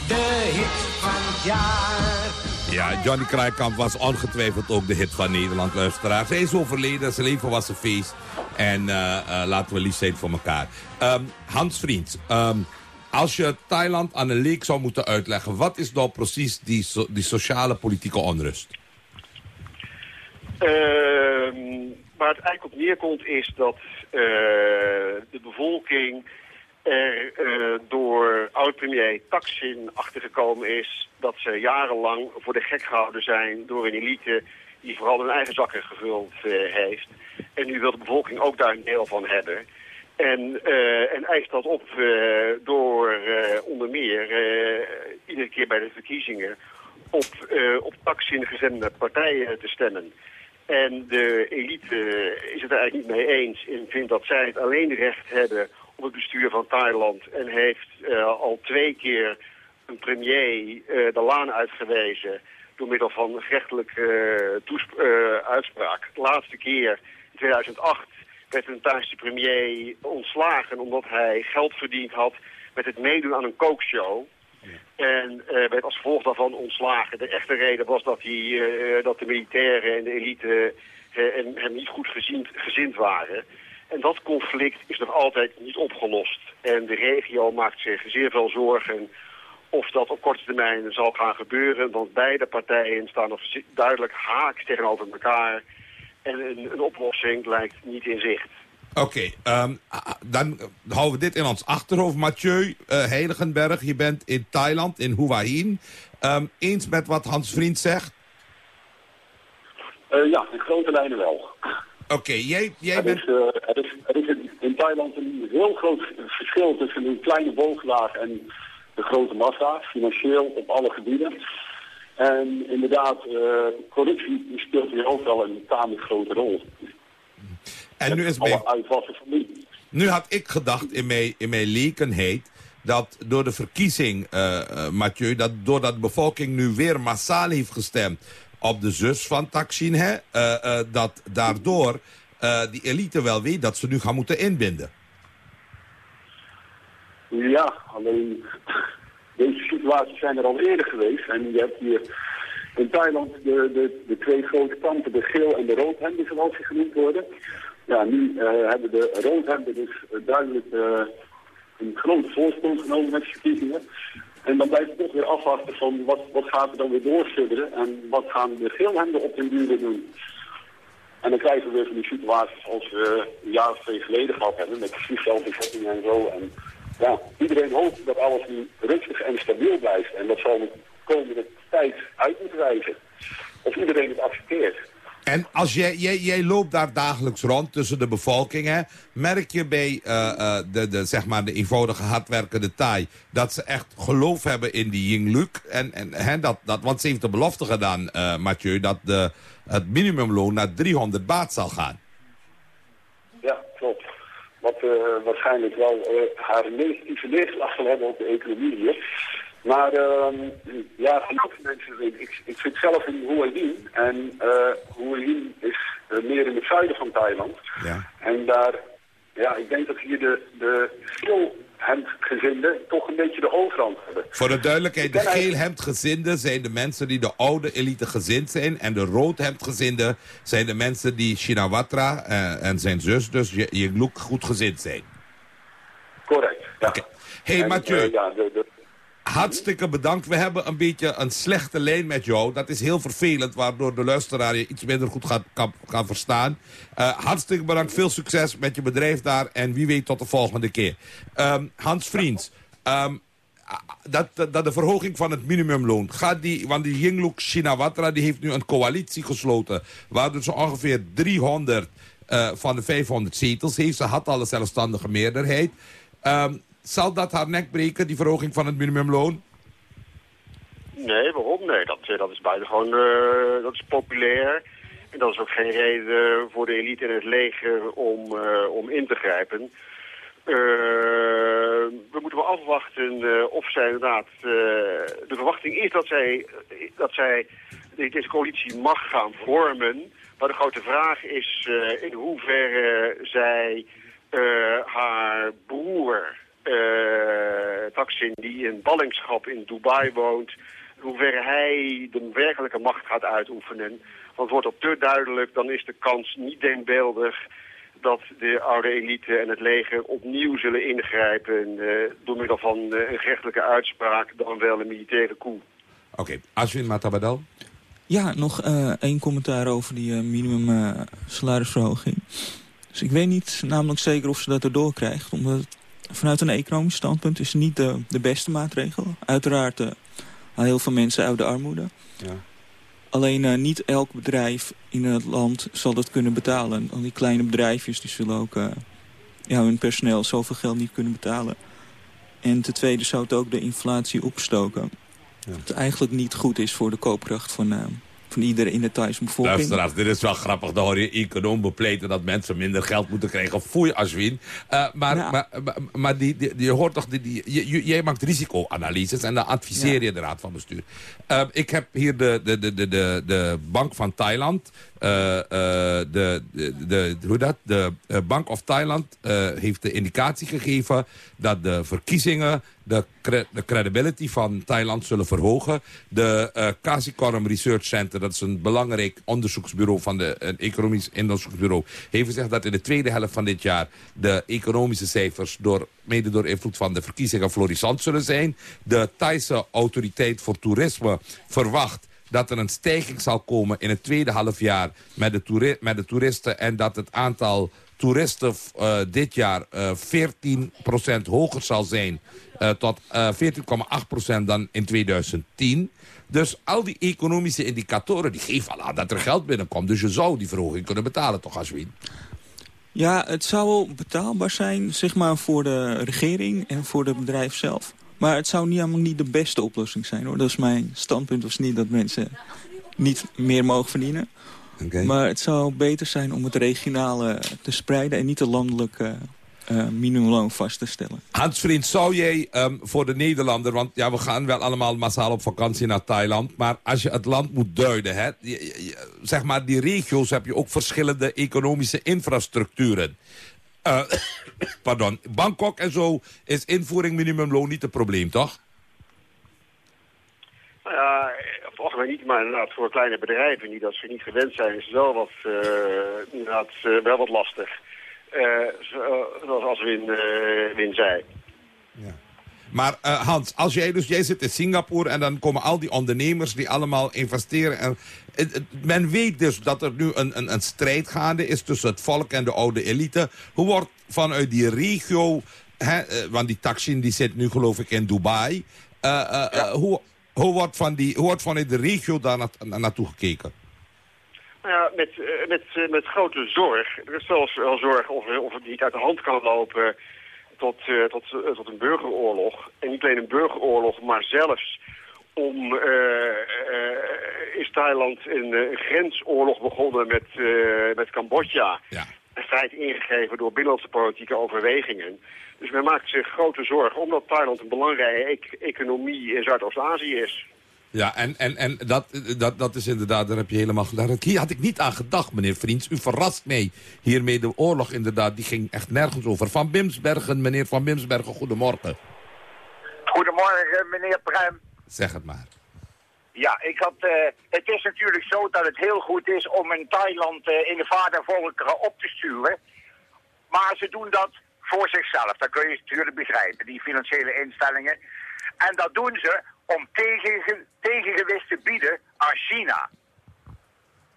de hit van het jaar. Ja, Johnny Krijkamp was ongetwijfeld ook de hit van Nederland, luisteraars. Hij is overleden, zijn leven was een feest. En uh, uh, laten we lief zijn voor elkaar. Um, Hans Vriend, um, als je Thailand aan een leek zou moeten uitleggen... wat is nou precies die, so die sociale politieke onrust? Uh, waar het eigenlijk op neerkomt is dat de bevolking er uh, door oud-premier Taksin achtergekomen is... dat ze jarenlang voor de gek gehouden zijn door een elite... die vooral hun eigen zakken gevuld uh, heeft. En nu wil de bevolking ook daar een deel van hebben... En, uh, en eist dat op door onder meer iedere keer bij de verkiezingen op, op Taksin gezende partijen te stemmen. En de elite is het er eigenlijk niet mee eens en vindt dat zij het alleen recht hebben op het bestuur van Thailand en heeft uh, al twee keer een premier uh, de laan uitgewezen door middel van gerechtelijke uh, uitspraak. De laatste keer, in 2008, werd een Thaise premier ontslagen omdat hij geld verdiend had met het meedoen aan een kookshow. En werd als gevolg daarvan ontslagen. De echte reden was dat, hij, dat de militairen en de elite hem niet goed gezind, gezind waren. En dat conflict is nog altijd niet opgelost. En de regio maakt zich zeer veel zorgen of dat op korte termijn zal gaan gebeuren. Want beide partijen staan nog duidelijk haaks tegenover elkaar. En een, een oplossing lijkt niet in zicht. Oké, ehm, dan houden we dit in ons achterhoofd. Mathieu eh, Heiligenberg, je bent in Thailand, in Hua Hin. Ehm, eens met wat Hans Vriend zegt? Eh, ja, in grote lijnen wel. Oké, jij, jij bent... Is, eh, er is, er is in, in Thailand een heel groot verschil tussen een kleine booglaag en de grote massa, financieel op alle gebieden. En inderdaad, eh, corruptie speelt hier ook wel een tamelijk grote rol. En nu is Alle uitwassen van die. Nu had ik gedacht in mijn, in mijn lekenheid dat door de verkiezing, eh, Mathieu, dat doordat de bevolking nu weer massaal heeft gestemd op de zus van Taksin, hè, dat daardoor die elite wel weet dat ze nu gaan moeten inbinden. Ja, alleen deze situaties zijn er al eerder geweest. En je hebt hier in Thailand de, de, de twee grote kampen, de geel en de roodhemden zoals ze genoemd worden. Ja, nu eh, hebben de roodhemden dus eh, duidelijk eh, een grote voorsprong genomen met verkiezingen. En dan blijft het toch weer afwachten van wat, wat gaat er dan weer doorsudderen en wat gaan de geelhemden op den duur doen. En dan krijgen we weer van die situaties zoals we een jaar of twee geleden gehad hebben met vliegveldbezettingen en zo. En ja, iedereen hoopt dat alles nu rustig en stabiel blijft. En dat zal de komende tijd uit moeten wijzen. Of iedereen het accepteert. En als jij, jij, jij loopt daar dagelijks rond tussen de bevolking, hè, merk je bij eh, eh, de, de, zeg maar de eenvoudige hardwerkende Thai dat ze echt geloof hebben in die Yingluck? En, en, hè, dat, dat, want ze heeft de belofte gedaan, eh Mathieu, dat de, het minimumloon naar 300 baht zal gaan. Ja, klopt. Wat eh, waarschijnlijk wel eh, haar negatieve neerslag zal hebben op de economie hier. Maar ehm, ja, genoeg mensen erin. Ik, ik zit zelf in Hua Hin. En eh Hua Hin is eh, meer in het zuiden van Thailand. Ja. En daar, ja, ik denk dat hier de, de gezinden toch een beetje de overhand hebben. Voor de duidelijkheid, de geelhemdgezinden zijn de mensen die de oude elite gezind zijn. En de roodhemdgezinden zijn de mensen die Shinawatra eh, en zijn zus, dus Je- Yingluck, goed gezind zijn. Correct, ja. Hey En, Mathieu, eh, ja, de, de, hartstikke bedankt. We hebben een beetje een slechte lijn met jou. Dat is heel vervelend, waardoor de luisteraar je iets minder goed gaat, kan, verstaan. Eh, hartstikke bedankt, veel succes met je bedrijf daar. En wie weet tot de volgende keer. Ehm, Hans Vriends, ehm, dat, dat de verhoging van het minimumloon, gaat die, want die Yingluck Shinawatra die heeft nu een coalitie gesloten, waardoor ze ongeveer 300 eh, van de 500 zetels heeft. Ze had al een zelfstandige meerderheid. Ehm, zal dat haar nek breken, die verhoging van het minimumloon? Nee, waarom? Nee, dat, eh, dat is buitengewoon eh, dat is populair. En dat is ook geen reden voor de elite en het leger om, eh, om in te grijpen. We moeten wel afwachten of zij inderdaad... de verwachting is dat zij, dat zij deze coalitie mag gaan vormen. Maar de grote vraag is in hoeverre zij haar broer... eh Taksin, die in ballingschap in Dubai woont... in hoeverre hij de werkelijke macht gaat uitoefenen. Want wordt dat te duidelijk, dan is de kans niet denkbeeldig dat de oude elite en het leger opnieuw zullen ingrijpen... eh, door middel van eh, een gerechtelijke uitspraak dan wel een militaire coup. Oké, Ashwin Matabadal. Ja, nog eh, één commentaar over die eh, minimum salarisverhoging. Dus ik weet niet namelijk zeker of ze dat erdoor krijgt. Omdat het vanuit een economisch standpunt is het niet de, de beste maatregel. Uiteraard halen heel veel mensen uit de armoede. Ja. Alleen eh, niet elk bedrijf in het land zal dat kunnen betalen. Al die kleine bedrijfjes die zullen ook eh, ja, hun personeel zoveel geld niet kunnen betalen. En ten tweede zou het ook de inflatie opstoken. Wat eigenlijk niet goed is voor de koopkracht van, van iedereen in de Thaise bevolking. Luisteraars, dit is wel grappig. Dan hoor je econoom bepleiten dat mensen minder geld moeten krijgen. Foei, Ashwin. Eh, maar, maar, maar, maar die, die, je hoort toch, die, die, je- jij maakt risicoanalyses en dan adviseer je de Raad van Bestuur. Eh, ik heb hier de, de, de, de, de, de Bank van Thailand. Eh, eh, de, de, hoe dat? de eh, Bank of Thailand heeft de indicatie gegeven... dat de verkiezingen de, de credibility van Thailand zullen verhogen. De Kasikorm Research Center, dat is een belangrijk onderzoeksbureau... van de, economisch onderzoeksbureau... heeft gezegd dat in de tweede helft van dit jaar... de economische cijfers door, mede door invloed van de verkiezingen florissant zullen zijn. De Thaise autoriteit voor toerisme verwacht dat er een stijging zal komen in het tweede halfjaar met de, met de toeristen... en dat het aantal toeristen eh, dit jaar eh 14% hoger zal zijn... eh, tot eh 14,8% dan in 2010. Dus al die economische indicatoren die geven al aan dat er geld binnenkomt. Dus je zou die verhoging kunnen betalen, toch, Aswin? Ja, het zou betaalbaar zijn zeg maar, voor de regering en voor het bedrijf zelf. Maar het zou niet, helemaal niet de beste oplossing zijn. hoor. Dat is mijn standpunt. was niet dat mensen niet meer mogen verdienen. Maar het zou beter zijn om het regionale te spreiden... en niet de landelijke eh minimumloon vast te stellen. Hans Vriend, zou jij ehm, voor de Nederlander... want ja, we gaan wel allemaal massaal op vakantie naar Thailand... maar als je het land moet duiden... Hè, je- je- je- zeg maar, die regio's heb je ook verschillende economische infrastructuren. Eh, pardon, Bangkok en zo is invoering minimumloon niet het probleem, toch? Nou ja, op het algemeen niet, maar inderdaad voor kleine bedrijven die dat ze niet gewend zijn, is het wel wat, inderdaad, eh, wel wat lastig. Zo- zoals als Win, Win zei. Maar eh, Hans, als jij, dus, jij zit in Singapore en dan komen al die ondernemers die allemaal investeren. En, het- het- men weet dus dat er nu een, een, een strijd gaande is tussen het volk en de oude elite. Hoe wordt vanuit die regio, hè, eh, want die Taksin die zit nu geloof ik in Dubai. eh, hoe, hoe, wordt van die, hoe wordt vanuit de regio daar na, na- naartoe gekeken? Nou ja, met, met, met grote zorg. Er is zelfs wel zorg of, of het niet uit de hand kan lopen tot, eh, tot, eh, tot een burgeroorlog. En niet alleen een burgeroorlog, maar zelfs om, eh, is Thailand een, grensoorlog begonnen met, met Cambodja. Een strijd ingegeven door binnenlandse politieke overwegingen. Dus men maakt zich grote zorgen omdat Thailand een belangrijke e- economie in Zuidoost-Azië is. Ja, en, en, en dat, dat, dat is inderdaad, daar heb je helemaal gelijk. Hier had ik niet aan gedacht, meneer Vriends. U verrast mij hiermee. De oorlog inderdaad, die ging echt nergens over. Van Bimsbergen, meneer Van Bimsbergen, goedemorgen. Goedemorgen, meneer Pruim. Zeg het maar. Ja, ik had, eh, het is natuurlijk zo dat het heel goed is om in Thailand eh, in de vadervolkeren op te sturen. Maar ze doen dat voor zichzelf. Dat kun je natuurlijk begrijpen, die financiële instellingen. En dat doen ze om tegen, tegengewicht te bieden aan China.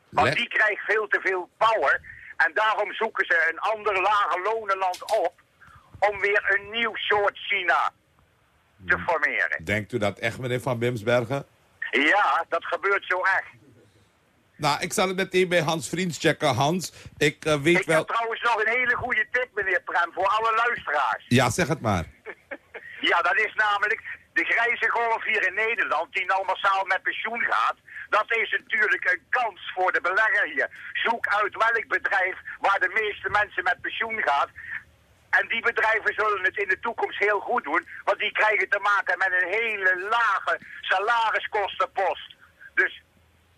Want die krijgt veel te veel power. En daarom zoeken ze een ander lage lonenland op om weer een nieuw soort China te formeren. Denkt u dat echt, meneer Van Bimsbergen? Ja, dat gebeurt zo echt. Nou, ik zal het meteen bij Hans Vriends checken. Hans, ik eh, weet Ik wel... heb trouwens nog een hele goede tip, meneer Prem, voor alle luisteraars. Ja, zeg het maar. Ja, dat is namelijk de grijze golf hier in Nederland, die nou massaal met pensioen gaat. Dat is natuurlijk een kans voor de belegger hier. Zoek uit welk bedrijf waar de meeste mensen met pensioen gaan. En die bedrijven zullen het in de toekomst heel goed doen, want die krijgen te maken met een hele lage salariskostenpost. Dus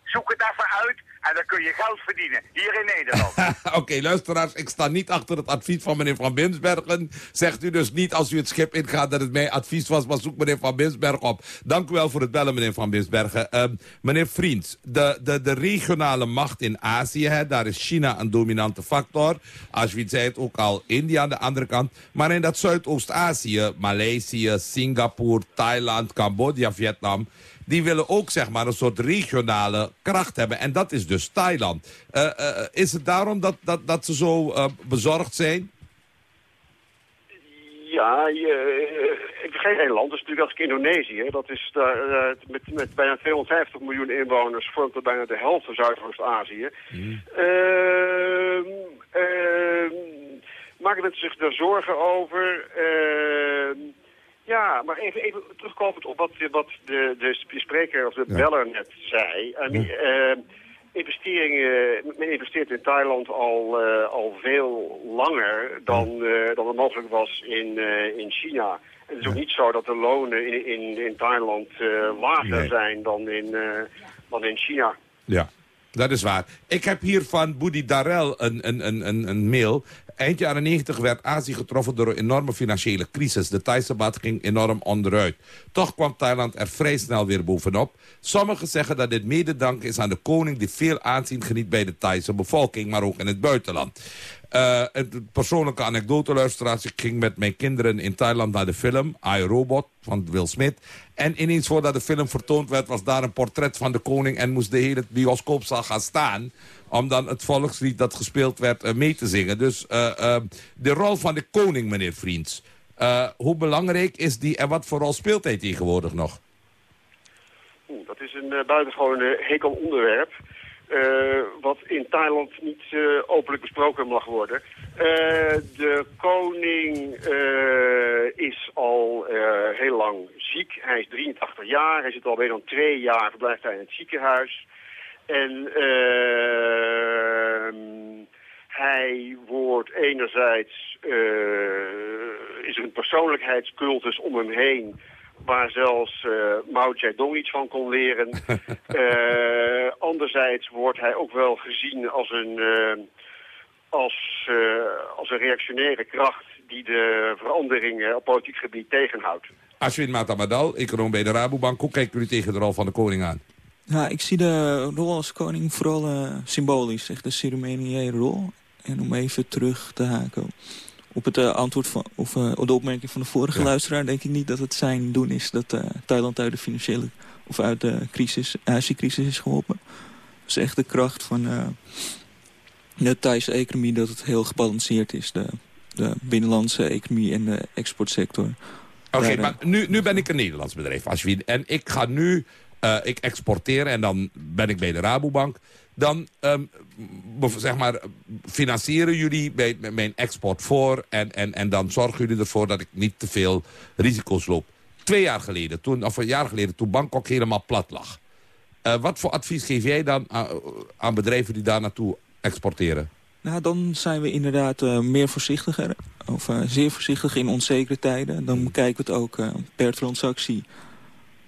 zoek het even uit en dan kun je geld verdienen, hier in Nederland. Oké, luisteraars, ik sta niet achter het advies van meneer Van Bimsbergen. Zegt u dus niet als u het schip ingaat dat het mijn advies was, maar zoek meneer Van Bimsbergen op. Dank u wel voor het bellen, meneer Van Bimsbergen. Ehm, meneer Vriends, de, de, de regionale macht in Azië, hè, daar is China een dominante factor. Ashwin zei het ook al, India aan de andere kant. Maar in dat Zuidoost-Azië, Maleisië, Singapore, Thailand, Cambodja, Vietnam die willen ook zeg maar, een soort regionale kracht hebben. En dat is dus Thailand. Eh, eh, is het daarom dat, dat, dat ze zo eh, bezorgd zijn? Ja, je, ik vergeet één land, dat is natuurlijk als Indonesië. Dat is daar, met, met bijna 250 miljoen inwoners, vormt dat bijna de helft van Zuidoost-Azië. Ehm, ehm, maken mensen zich daar zorgen over? Ja, maar even, even terugkomend op wat, wat de, de spreker of de beller net zei. En, ehm, investeringen, men investeert in Thailand al, eh, al veel langer dan, eh, dan het mogelijk was in, eh, in China. En het is ook niet zo dat de lonen in, in, in Thailand eh, lager Nee. zijn dan in, eh, dan in China. Ja. Dat is waar. Ik heb hier van Boedi Darrell een, een, een, een mail. Eind jaren 90 werd Azië getroffen door een enorme financiële crisis. De Thaise baht ging enorm onderuit. Toch kwam Thailand er vrij snel weer bovenop. Sommigen zeggen dat dit mede dank is aan de koning... die veel aanzien geniet bij de Thaise bevolking, maar ook in het buitenland. Uh, een persoonlijke anekdote, luisteraars. Ik ging met mijn kinderen in Thailand naar de film I, Robot van Will Smith. En ineens voordat de film vertoond werd... was daar een portret van de koning... en moest de hele bioscoopzaal gaan staan... om dan het volkslied dat gespeeld werd uh, mee te zingen. Dus uh, de rol van de koning, meneer Vriends... hoe belangrijk is die en wat voor rol speelt hij tegenwoordig nog? Dat is een buitengewoon hekel onderwerp... Wat in Thailand niet openlijk besproken mag worden. De koning is al heel lang ziek. Hij is 83 jaar. Hij zit al dan twee jaar verblijft hij in het ziekenhuis. En ehm, hij wordt enerzijds... is er een persoonlijkheidscultus om hem heen waar zelfs uh, Mao Zedong iets van kon leren. uh, anderzijds wordt hij ook wel gezien als een, uh, als, als een reactionaire kracht die de veranderingen op politiek gebied tegenhoudt. Ashwin Matamadal, econoom bij de Rabobank. Hoe kijken jullie tegen de rol van de koning aan? Ja, ik zie de rol als koning vooral symbolisch, echt de ceremoniële rol. En om even terug te haken op het uh, antwoord van, of uh, op de opmerking van de vorige luisteraar... denk ik niet dat het zijn doen is dat Thailand uit de financiële... of uit de crisis, Azië-crisis is geholpen. Het is echt de kracht van de Thaise economie... dat het heel gebalanceerd is. De, de binnenlandse economie en de exportsector. Oké, maar nu, nu ben ik een Nederlands bedrijf, Ashwin. En ik ga nu... ik exporteer en dan ben ik bij de Rabobank dan um, zeg maar, financieren jullie bij, mijn export voor... En, en, en dan zorgen jullie ervoor dat ik niet te veel risico's loop. Twee jaar geleden, toen, of een jaar geleden, toen Bangkok helemaal plat lag. Uh, wat voor advies geef jij dan aan, aan, bedrijven die daar naartoe exporteren? Nou, dan zijn we inderdaad meer voorzichtiger. Of zeer voorzichtig in onzekere tijden. Dan bekijken we het ook per transactie.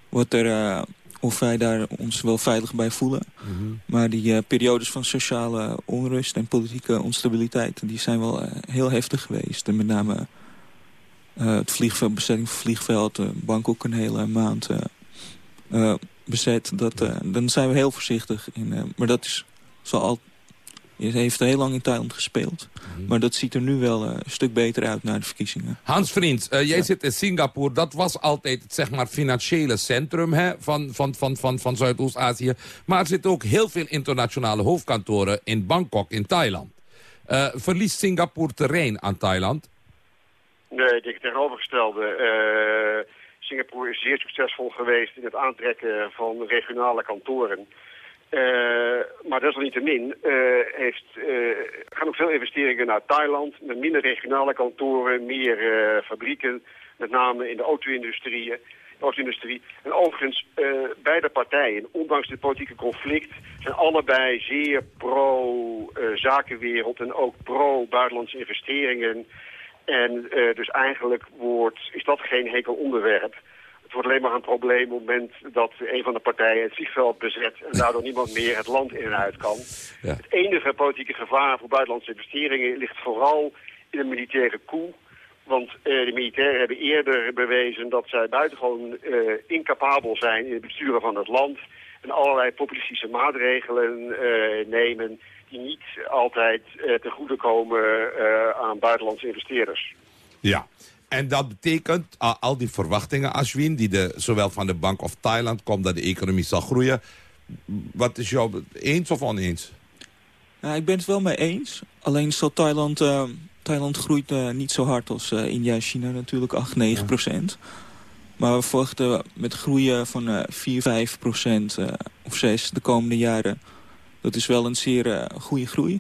Wat er of wij daar ons wel veilig bij voelen. Mhm. Maar die uh, periodes van sociale onrust en politieke onstabiliteit... die zijn wel uh, heel heftig geweest. En met name uh, het vliegveld, bezetting van het vliegveld... Bangkok een hele maand bezet. Dat, dan zijn we heel voorzichtig. In, maar dat is, zal al, hij heeft heel lang in Thailand gespeeld. Mhm. Maar dat ziet er nu wel uh, een stuk beter uit na de verkiezingen. Hans Vriend, uh, jij zit in Singapore. Dat was altijd het zeg maar, financiële centrum hè, van, van, van, van, van Zuidoost-Azië. Maar er zitten ook heel veel internationale hoofdkantoren in Bangkok, in Thailand. Uh, verliest Singapore terrein aan Thailand? Nee, ik denk het tegenovergestelde. Singapore is zeer succesvol geweest in het aantrekken van regionale kantoren. Uh, maar desalniettemin uh, heeft, uh, gaan ook veel investeringen naar Thailand... met minder regionale kantoren, meer fabrieken... met name in de auto-industrie. Auto-industrie. En overigens, beide partijen, ondanks het politieke conflict... zijn allebei zeer pro-zakenwereld en ook pro-buitenlandse investeringen... En dus eigenlijk wordt, is dat geen hekel onderwerp het wordt alleen maar een probleem op het moment dat een van de partijen het vliegveld bezet en daardoor niemand meer het land in en uit kan. Ja. Het enige politieke gevaar voor buitenlandse investeringen ligt vooral in een militaire coup. Want uh, de militairen hebben eerder bewezen dat zij buitengewoon uh, incapabel zijn in het besturen van het land. En allerlei populistische maatregelen uh, nemen die niet altijd ten goede komen aan buitenlandse investeerders. Ja, en dat betekent, al die verwachtingen, Ashwin... die de, zowel van de Bank of Thailand komt dat de economie zal groeien... wat is jou eens of oneens? Nou, ik ben het wel mee eens. Alleen zal Thailand... Uh, Thailand groeit uh, niet zo hard als uh, India en China natuurlijk, 8, 9 procent. Maar we verwachten met groeien van 4, 5 procent of 6 de komende jaren. Dat is wel een zeer goede groei.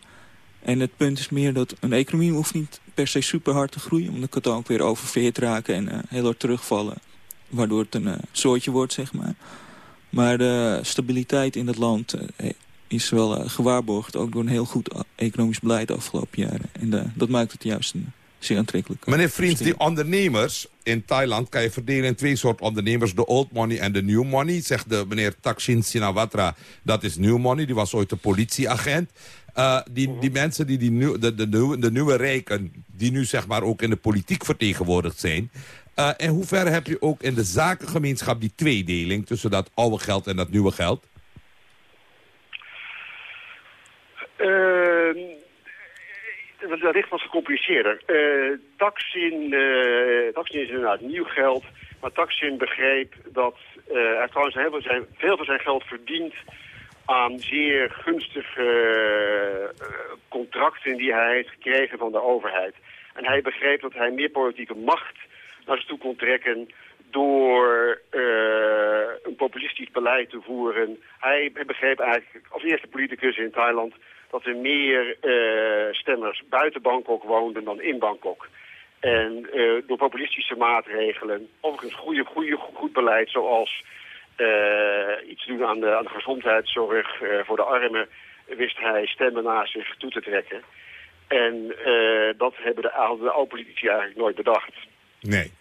En het punt is meer dat een economie hoeft niet per se super hard te groeien. Want dan kan het ook weer overveerd raken en uh, heel hard terugvallen. Waardoor het een uh, soortje wordt, zeg maar. Maar de stabiliteit in het land uh, is wel gewaarborgd. Ook door een heel goed economisch beleid de afgelopen jaren. En dat maakt het juist een zeer aantrekkelijk. Meneer Vriends, die ondernemers in Thailand kan je verdelen in twee soorten ondernemers. De old money en de new money. Zegt de meneer Taksin Sinawatra, dat is new money. Die was ooit de politieagent. Uh, die, die mensen, die, die nieuw, de, de, de, de nieuwe rijken, die nu zeg maar ook in de politiek vertegenwoordigd zijn... Uh, in hoeverre heb je ook in de zakengemeenschap die tweedeling... tussen dat oude geld en dat nieuwe geld? Uh, dat ligt wat gecompliceerder. Uh, Taksin, uh, Taksin is inderdaad nieuw geld. Maar Taksin begreep dat hij trouwens heel zijn, veel van zijn geld verdient aan zeer gunstige uh, contracten die hij heeft gekregen van de overheid. En hij begreep dat hij meer politieke macht naar zich toe kon trekken door uh, een populistisch beleid te voeren. Hij, begreep eigenlijk als eerste politicus in Thailand dat er meer uh, stemmers buiten Bangkok woonden dan in Bangkok. En door populistische maatregelen, overigens goede, goede, goed beleid zoals iets doen aan de, aan de gezondheidszorg voor de armen, wist hij stemmen naar zich toe te trekken. En dat hebben de, de oude politici eigenlijk nooit bedacht. Nee.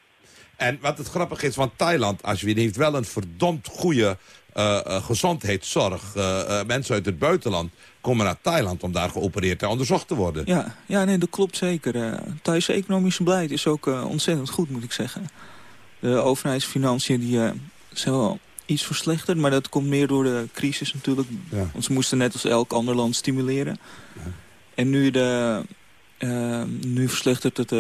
En wat het grappig is, want Thailand, als je weet, heeft wel een verdomd goede uh, uh, gezondheidszorg. Uh, mensen uit het buitenland komen naar Thailand om daar geopereerd en onderzocht te worden. Ja, ja nee, dat klopt zeker. Het Thaise economische beleid is ook ontzettend goed, moet ik zeggen. De overheidsfinanciën die, zijn wel iets verslechterd, maar dat komt meer door de crisis natuurlijk. Ja. Want ze moesten net als elk ander land stimuleren. Ja. En nu, de, nu verslechtert het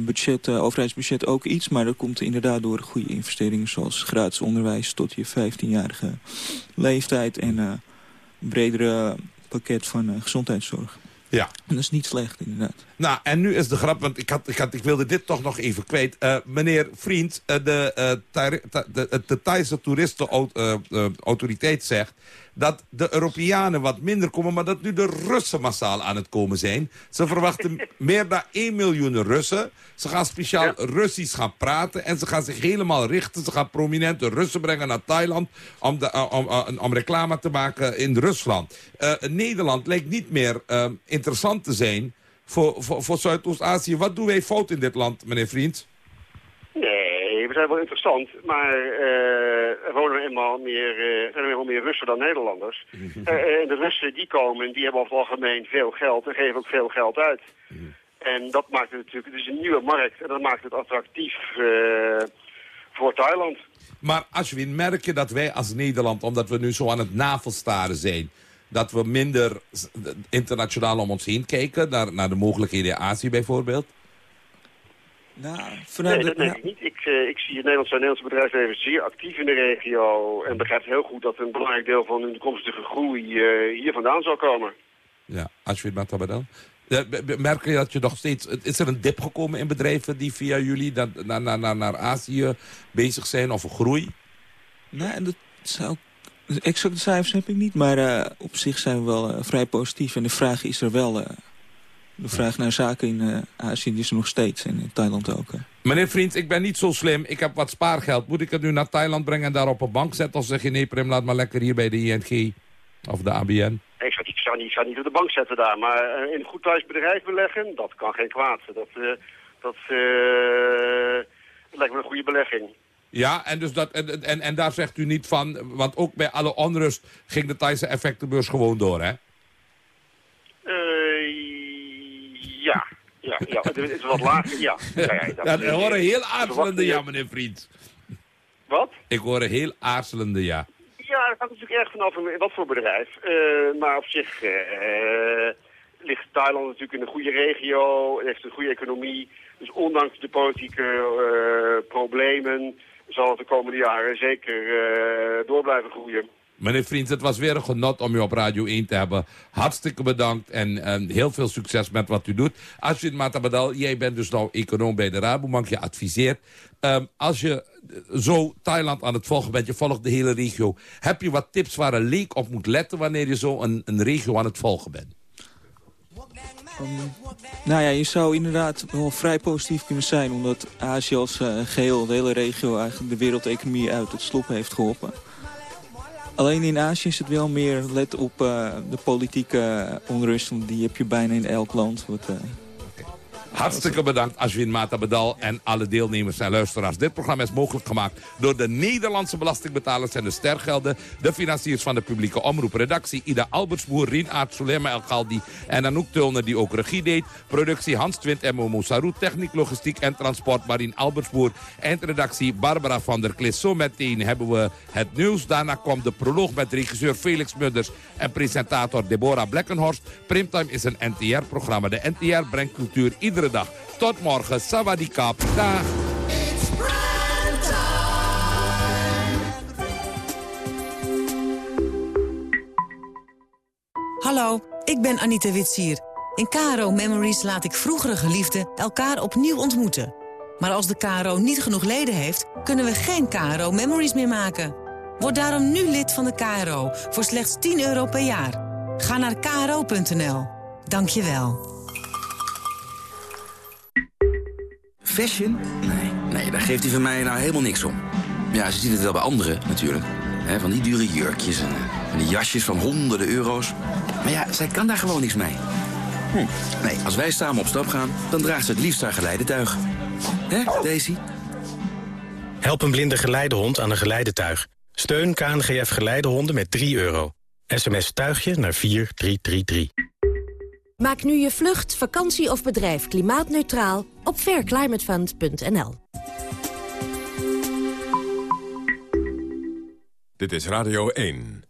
budget, uh, overheidsbudget ook iets. Maar dat komt inderdaad door goede investeringen zoals gratis onderwijs tot je 15-jarige leeftijd. En een bredere pakket van gezondheidszorg. Ja. En dat is niet slecht, inderdaad. Nou, en nu is de grap, want ik, had, ik, had, ik wilde dit toch nog even kwijt. Uh, meneer Vriend, uh, de, uh, de, de, de Thaise toeristenautoriteit zegt dat de Europeanen wat minder komen... maar dat nu de Russen massaal aan het komen zijn. Ze verwachten meer dan 1 miljoen Russen. Ze gaan speciaal ja. Russisch gaan praten en ze gaan zich helemaal richten. Ze gaan prominente Russen brengen naar Thailand... om, de, om, om, om reclame te maken in Rusland. Nederland lijkt niet meer interessant te zijn voor, voor, voor Zuidoost-Azië. Wat doen wij fout in dit land, meneer Vriend? Nee, we zijn wel interessant, maar uh, er wonen eenmaal meer, uh, zijn er eenmaal meer Russen dan Nederlanders. uh, en de Russen die komen, die hebben over het algemeen veel geld en geven ook veel geld uit. En dat maakt het natuurlijk, het is een nieuwe markt en dat maakt het attractief voor Thailand. Maar als je merk je dat wij als Nederland, omdat we nu zo aan het navelstaren zijn dat we minder internationaal om ons heen kijken... naar, naar de mogelijkheden in Azië bijvoorbeeld? Nou, nee, dat denk ik niet. Ik, uh, ik zie het Nederlandse, Nederlandse bedrijfsleven zeer actief in de regio... en begrijpt heel goed dat een belangrijk deel van hun toekomstige groei uh, hier vandaan zal komen. Ja, Ashwin Matabadel. Merk je dat je nog steeds... Is er een dip gekomen in bedrijven die via jullie naar, naar, naar, naar Azië bezig zijn of een groei? Nee, en dat zou Exacte cijfers heb ik niet, maar uh, op zich zijn we wel uh, vrij positief. En de vraag is er wel. Uh, de vraag naar zaken in Azië is er nog steeds en in Thailand ook. Meneer Vriend, ik ben niet zo slim. Ik heb wat spaargeld. Moet ik het nu naar Thailand brengen en daar op een bank zetten? Of zeg je nee, Prim, laat maar lekker hier bij de ING of de ABN? Ik zou, ik zou, niet, ik zou niet op de bank zetten daar. Maar in een goed thuis bedrijf beleggen, dat kan geen kwaad. Dat, dat lijkt me een goede belegging. Ja, en, dus dat, en, en, en daar zegt u niet van... Want ook bij alle onrust ging de Thaise effectenbeurs gewoon door, hè? Uh, ja. Ja, ja, het is wat lager, ja. ja, ja dat, hoor een heel aarzelende ja, meneer Vriend. Wat? Ik hoor een heel aarzelende ja. Ja, dat hangt natuurlijk erg vanaf wat voor bedrijf. Uh, maar op zich uh, ligt Thailand natuurlijk in een goede regio. Heeft een goede economie. Dus ondanks de politieke problemen zal het de komende jaren zeker uh, door blijven groeien. Meneer Vriend, het was weer een genot om u op Radio 1 te hebben. Hartstikke bedankt en, en heel veel succes met wat u doet. Ashwin Matabadal, jij bent dus nou econoom bij de Rabobank. Je adviseert. Um, als je zo Thailand aan het volgen bent, je volgt de hele regio. Heb je wat tips waar een leek op moet letten wanneer je zo een, een regio aan het volgen bent? Um, nou ja, je zou inderdaad wel vrij positief kunnen zijn... omdat Azië als uh, geheel, de hele regio, eigenlijk de wereldeconomie uit het slop heeft geholpen. Alleen in Azië is het wel meer let op uh, de politieke onrust... want die heb je bijna in elk land. Wat, Hartstikke bedankt Ashwin Mata Bedal en alle deelnemers en luisteraars. Dit programma is mogelijk gemaakt door de Nederlandse belastingbetalers en de stergelden. De financiers van de publieke omroep. Redactie Ida Albersboer, Rien Aert, Sulema El Galdi en Anouk Tulner die ook regie deed. Productie Hans Twint en Momo Sarou. Techniek, logistiek en transport Marien Albersboer. Eindredactie Barbara van der Klis. Zo meteen hebben we het nieuws. Daarna komt de proloog met regisseur Felix Mudders en presentator Deborah Blekkenhorst. Primtime is een NTR-programma. De NTR brengt cultuur iedere dag. Tot morgen. Sawadikap. Dag. Hallo, ik ben Anita Witsier. In KRO Memories laat ik vroegere geliefden elkaar opnieuw ontmoeten. Maar als de KRO niet genoeg leden heeft, kunnen we geen KRO Memories meer maken. Word daarom nu lid van de KRO voor slechts 10 euro per jaar. Ga naar kro.nl. Dank je wel. Fashion? Nee, nee, daar geeft hij van mij nou helemaal niks om. Ja, ze ziet het wel bij anderen natuurlijk. Hè, van die dure jurkjes en, eh, en die jasjes van honderden euro's. Maar ja, zij kan daar gewoon niks mee. Hm. Nee, als wij samen op stap gaan, dan draagt ze het liefst haar geleidetuig. Hè, Daisy? Help een blinde geleidehond aan een geleidetuig. Steun KNGF Geleidehonden met 3 euro. SMS tuigje naar 4333. Maak nu je vlucht, vakantie of bedrijf klimaatneutraal op fairclimatefund.nl. Dit is Radio 1.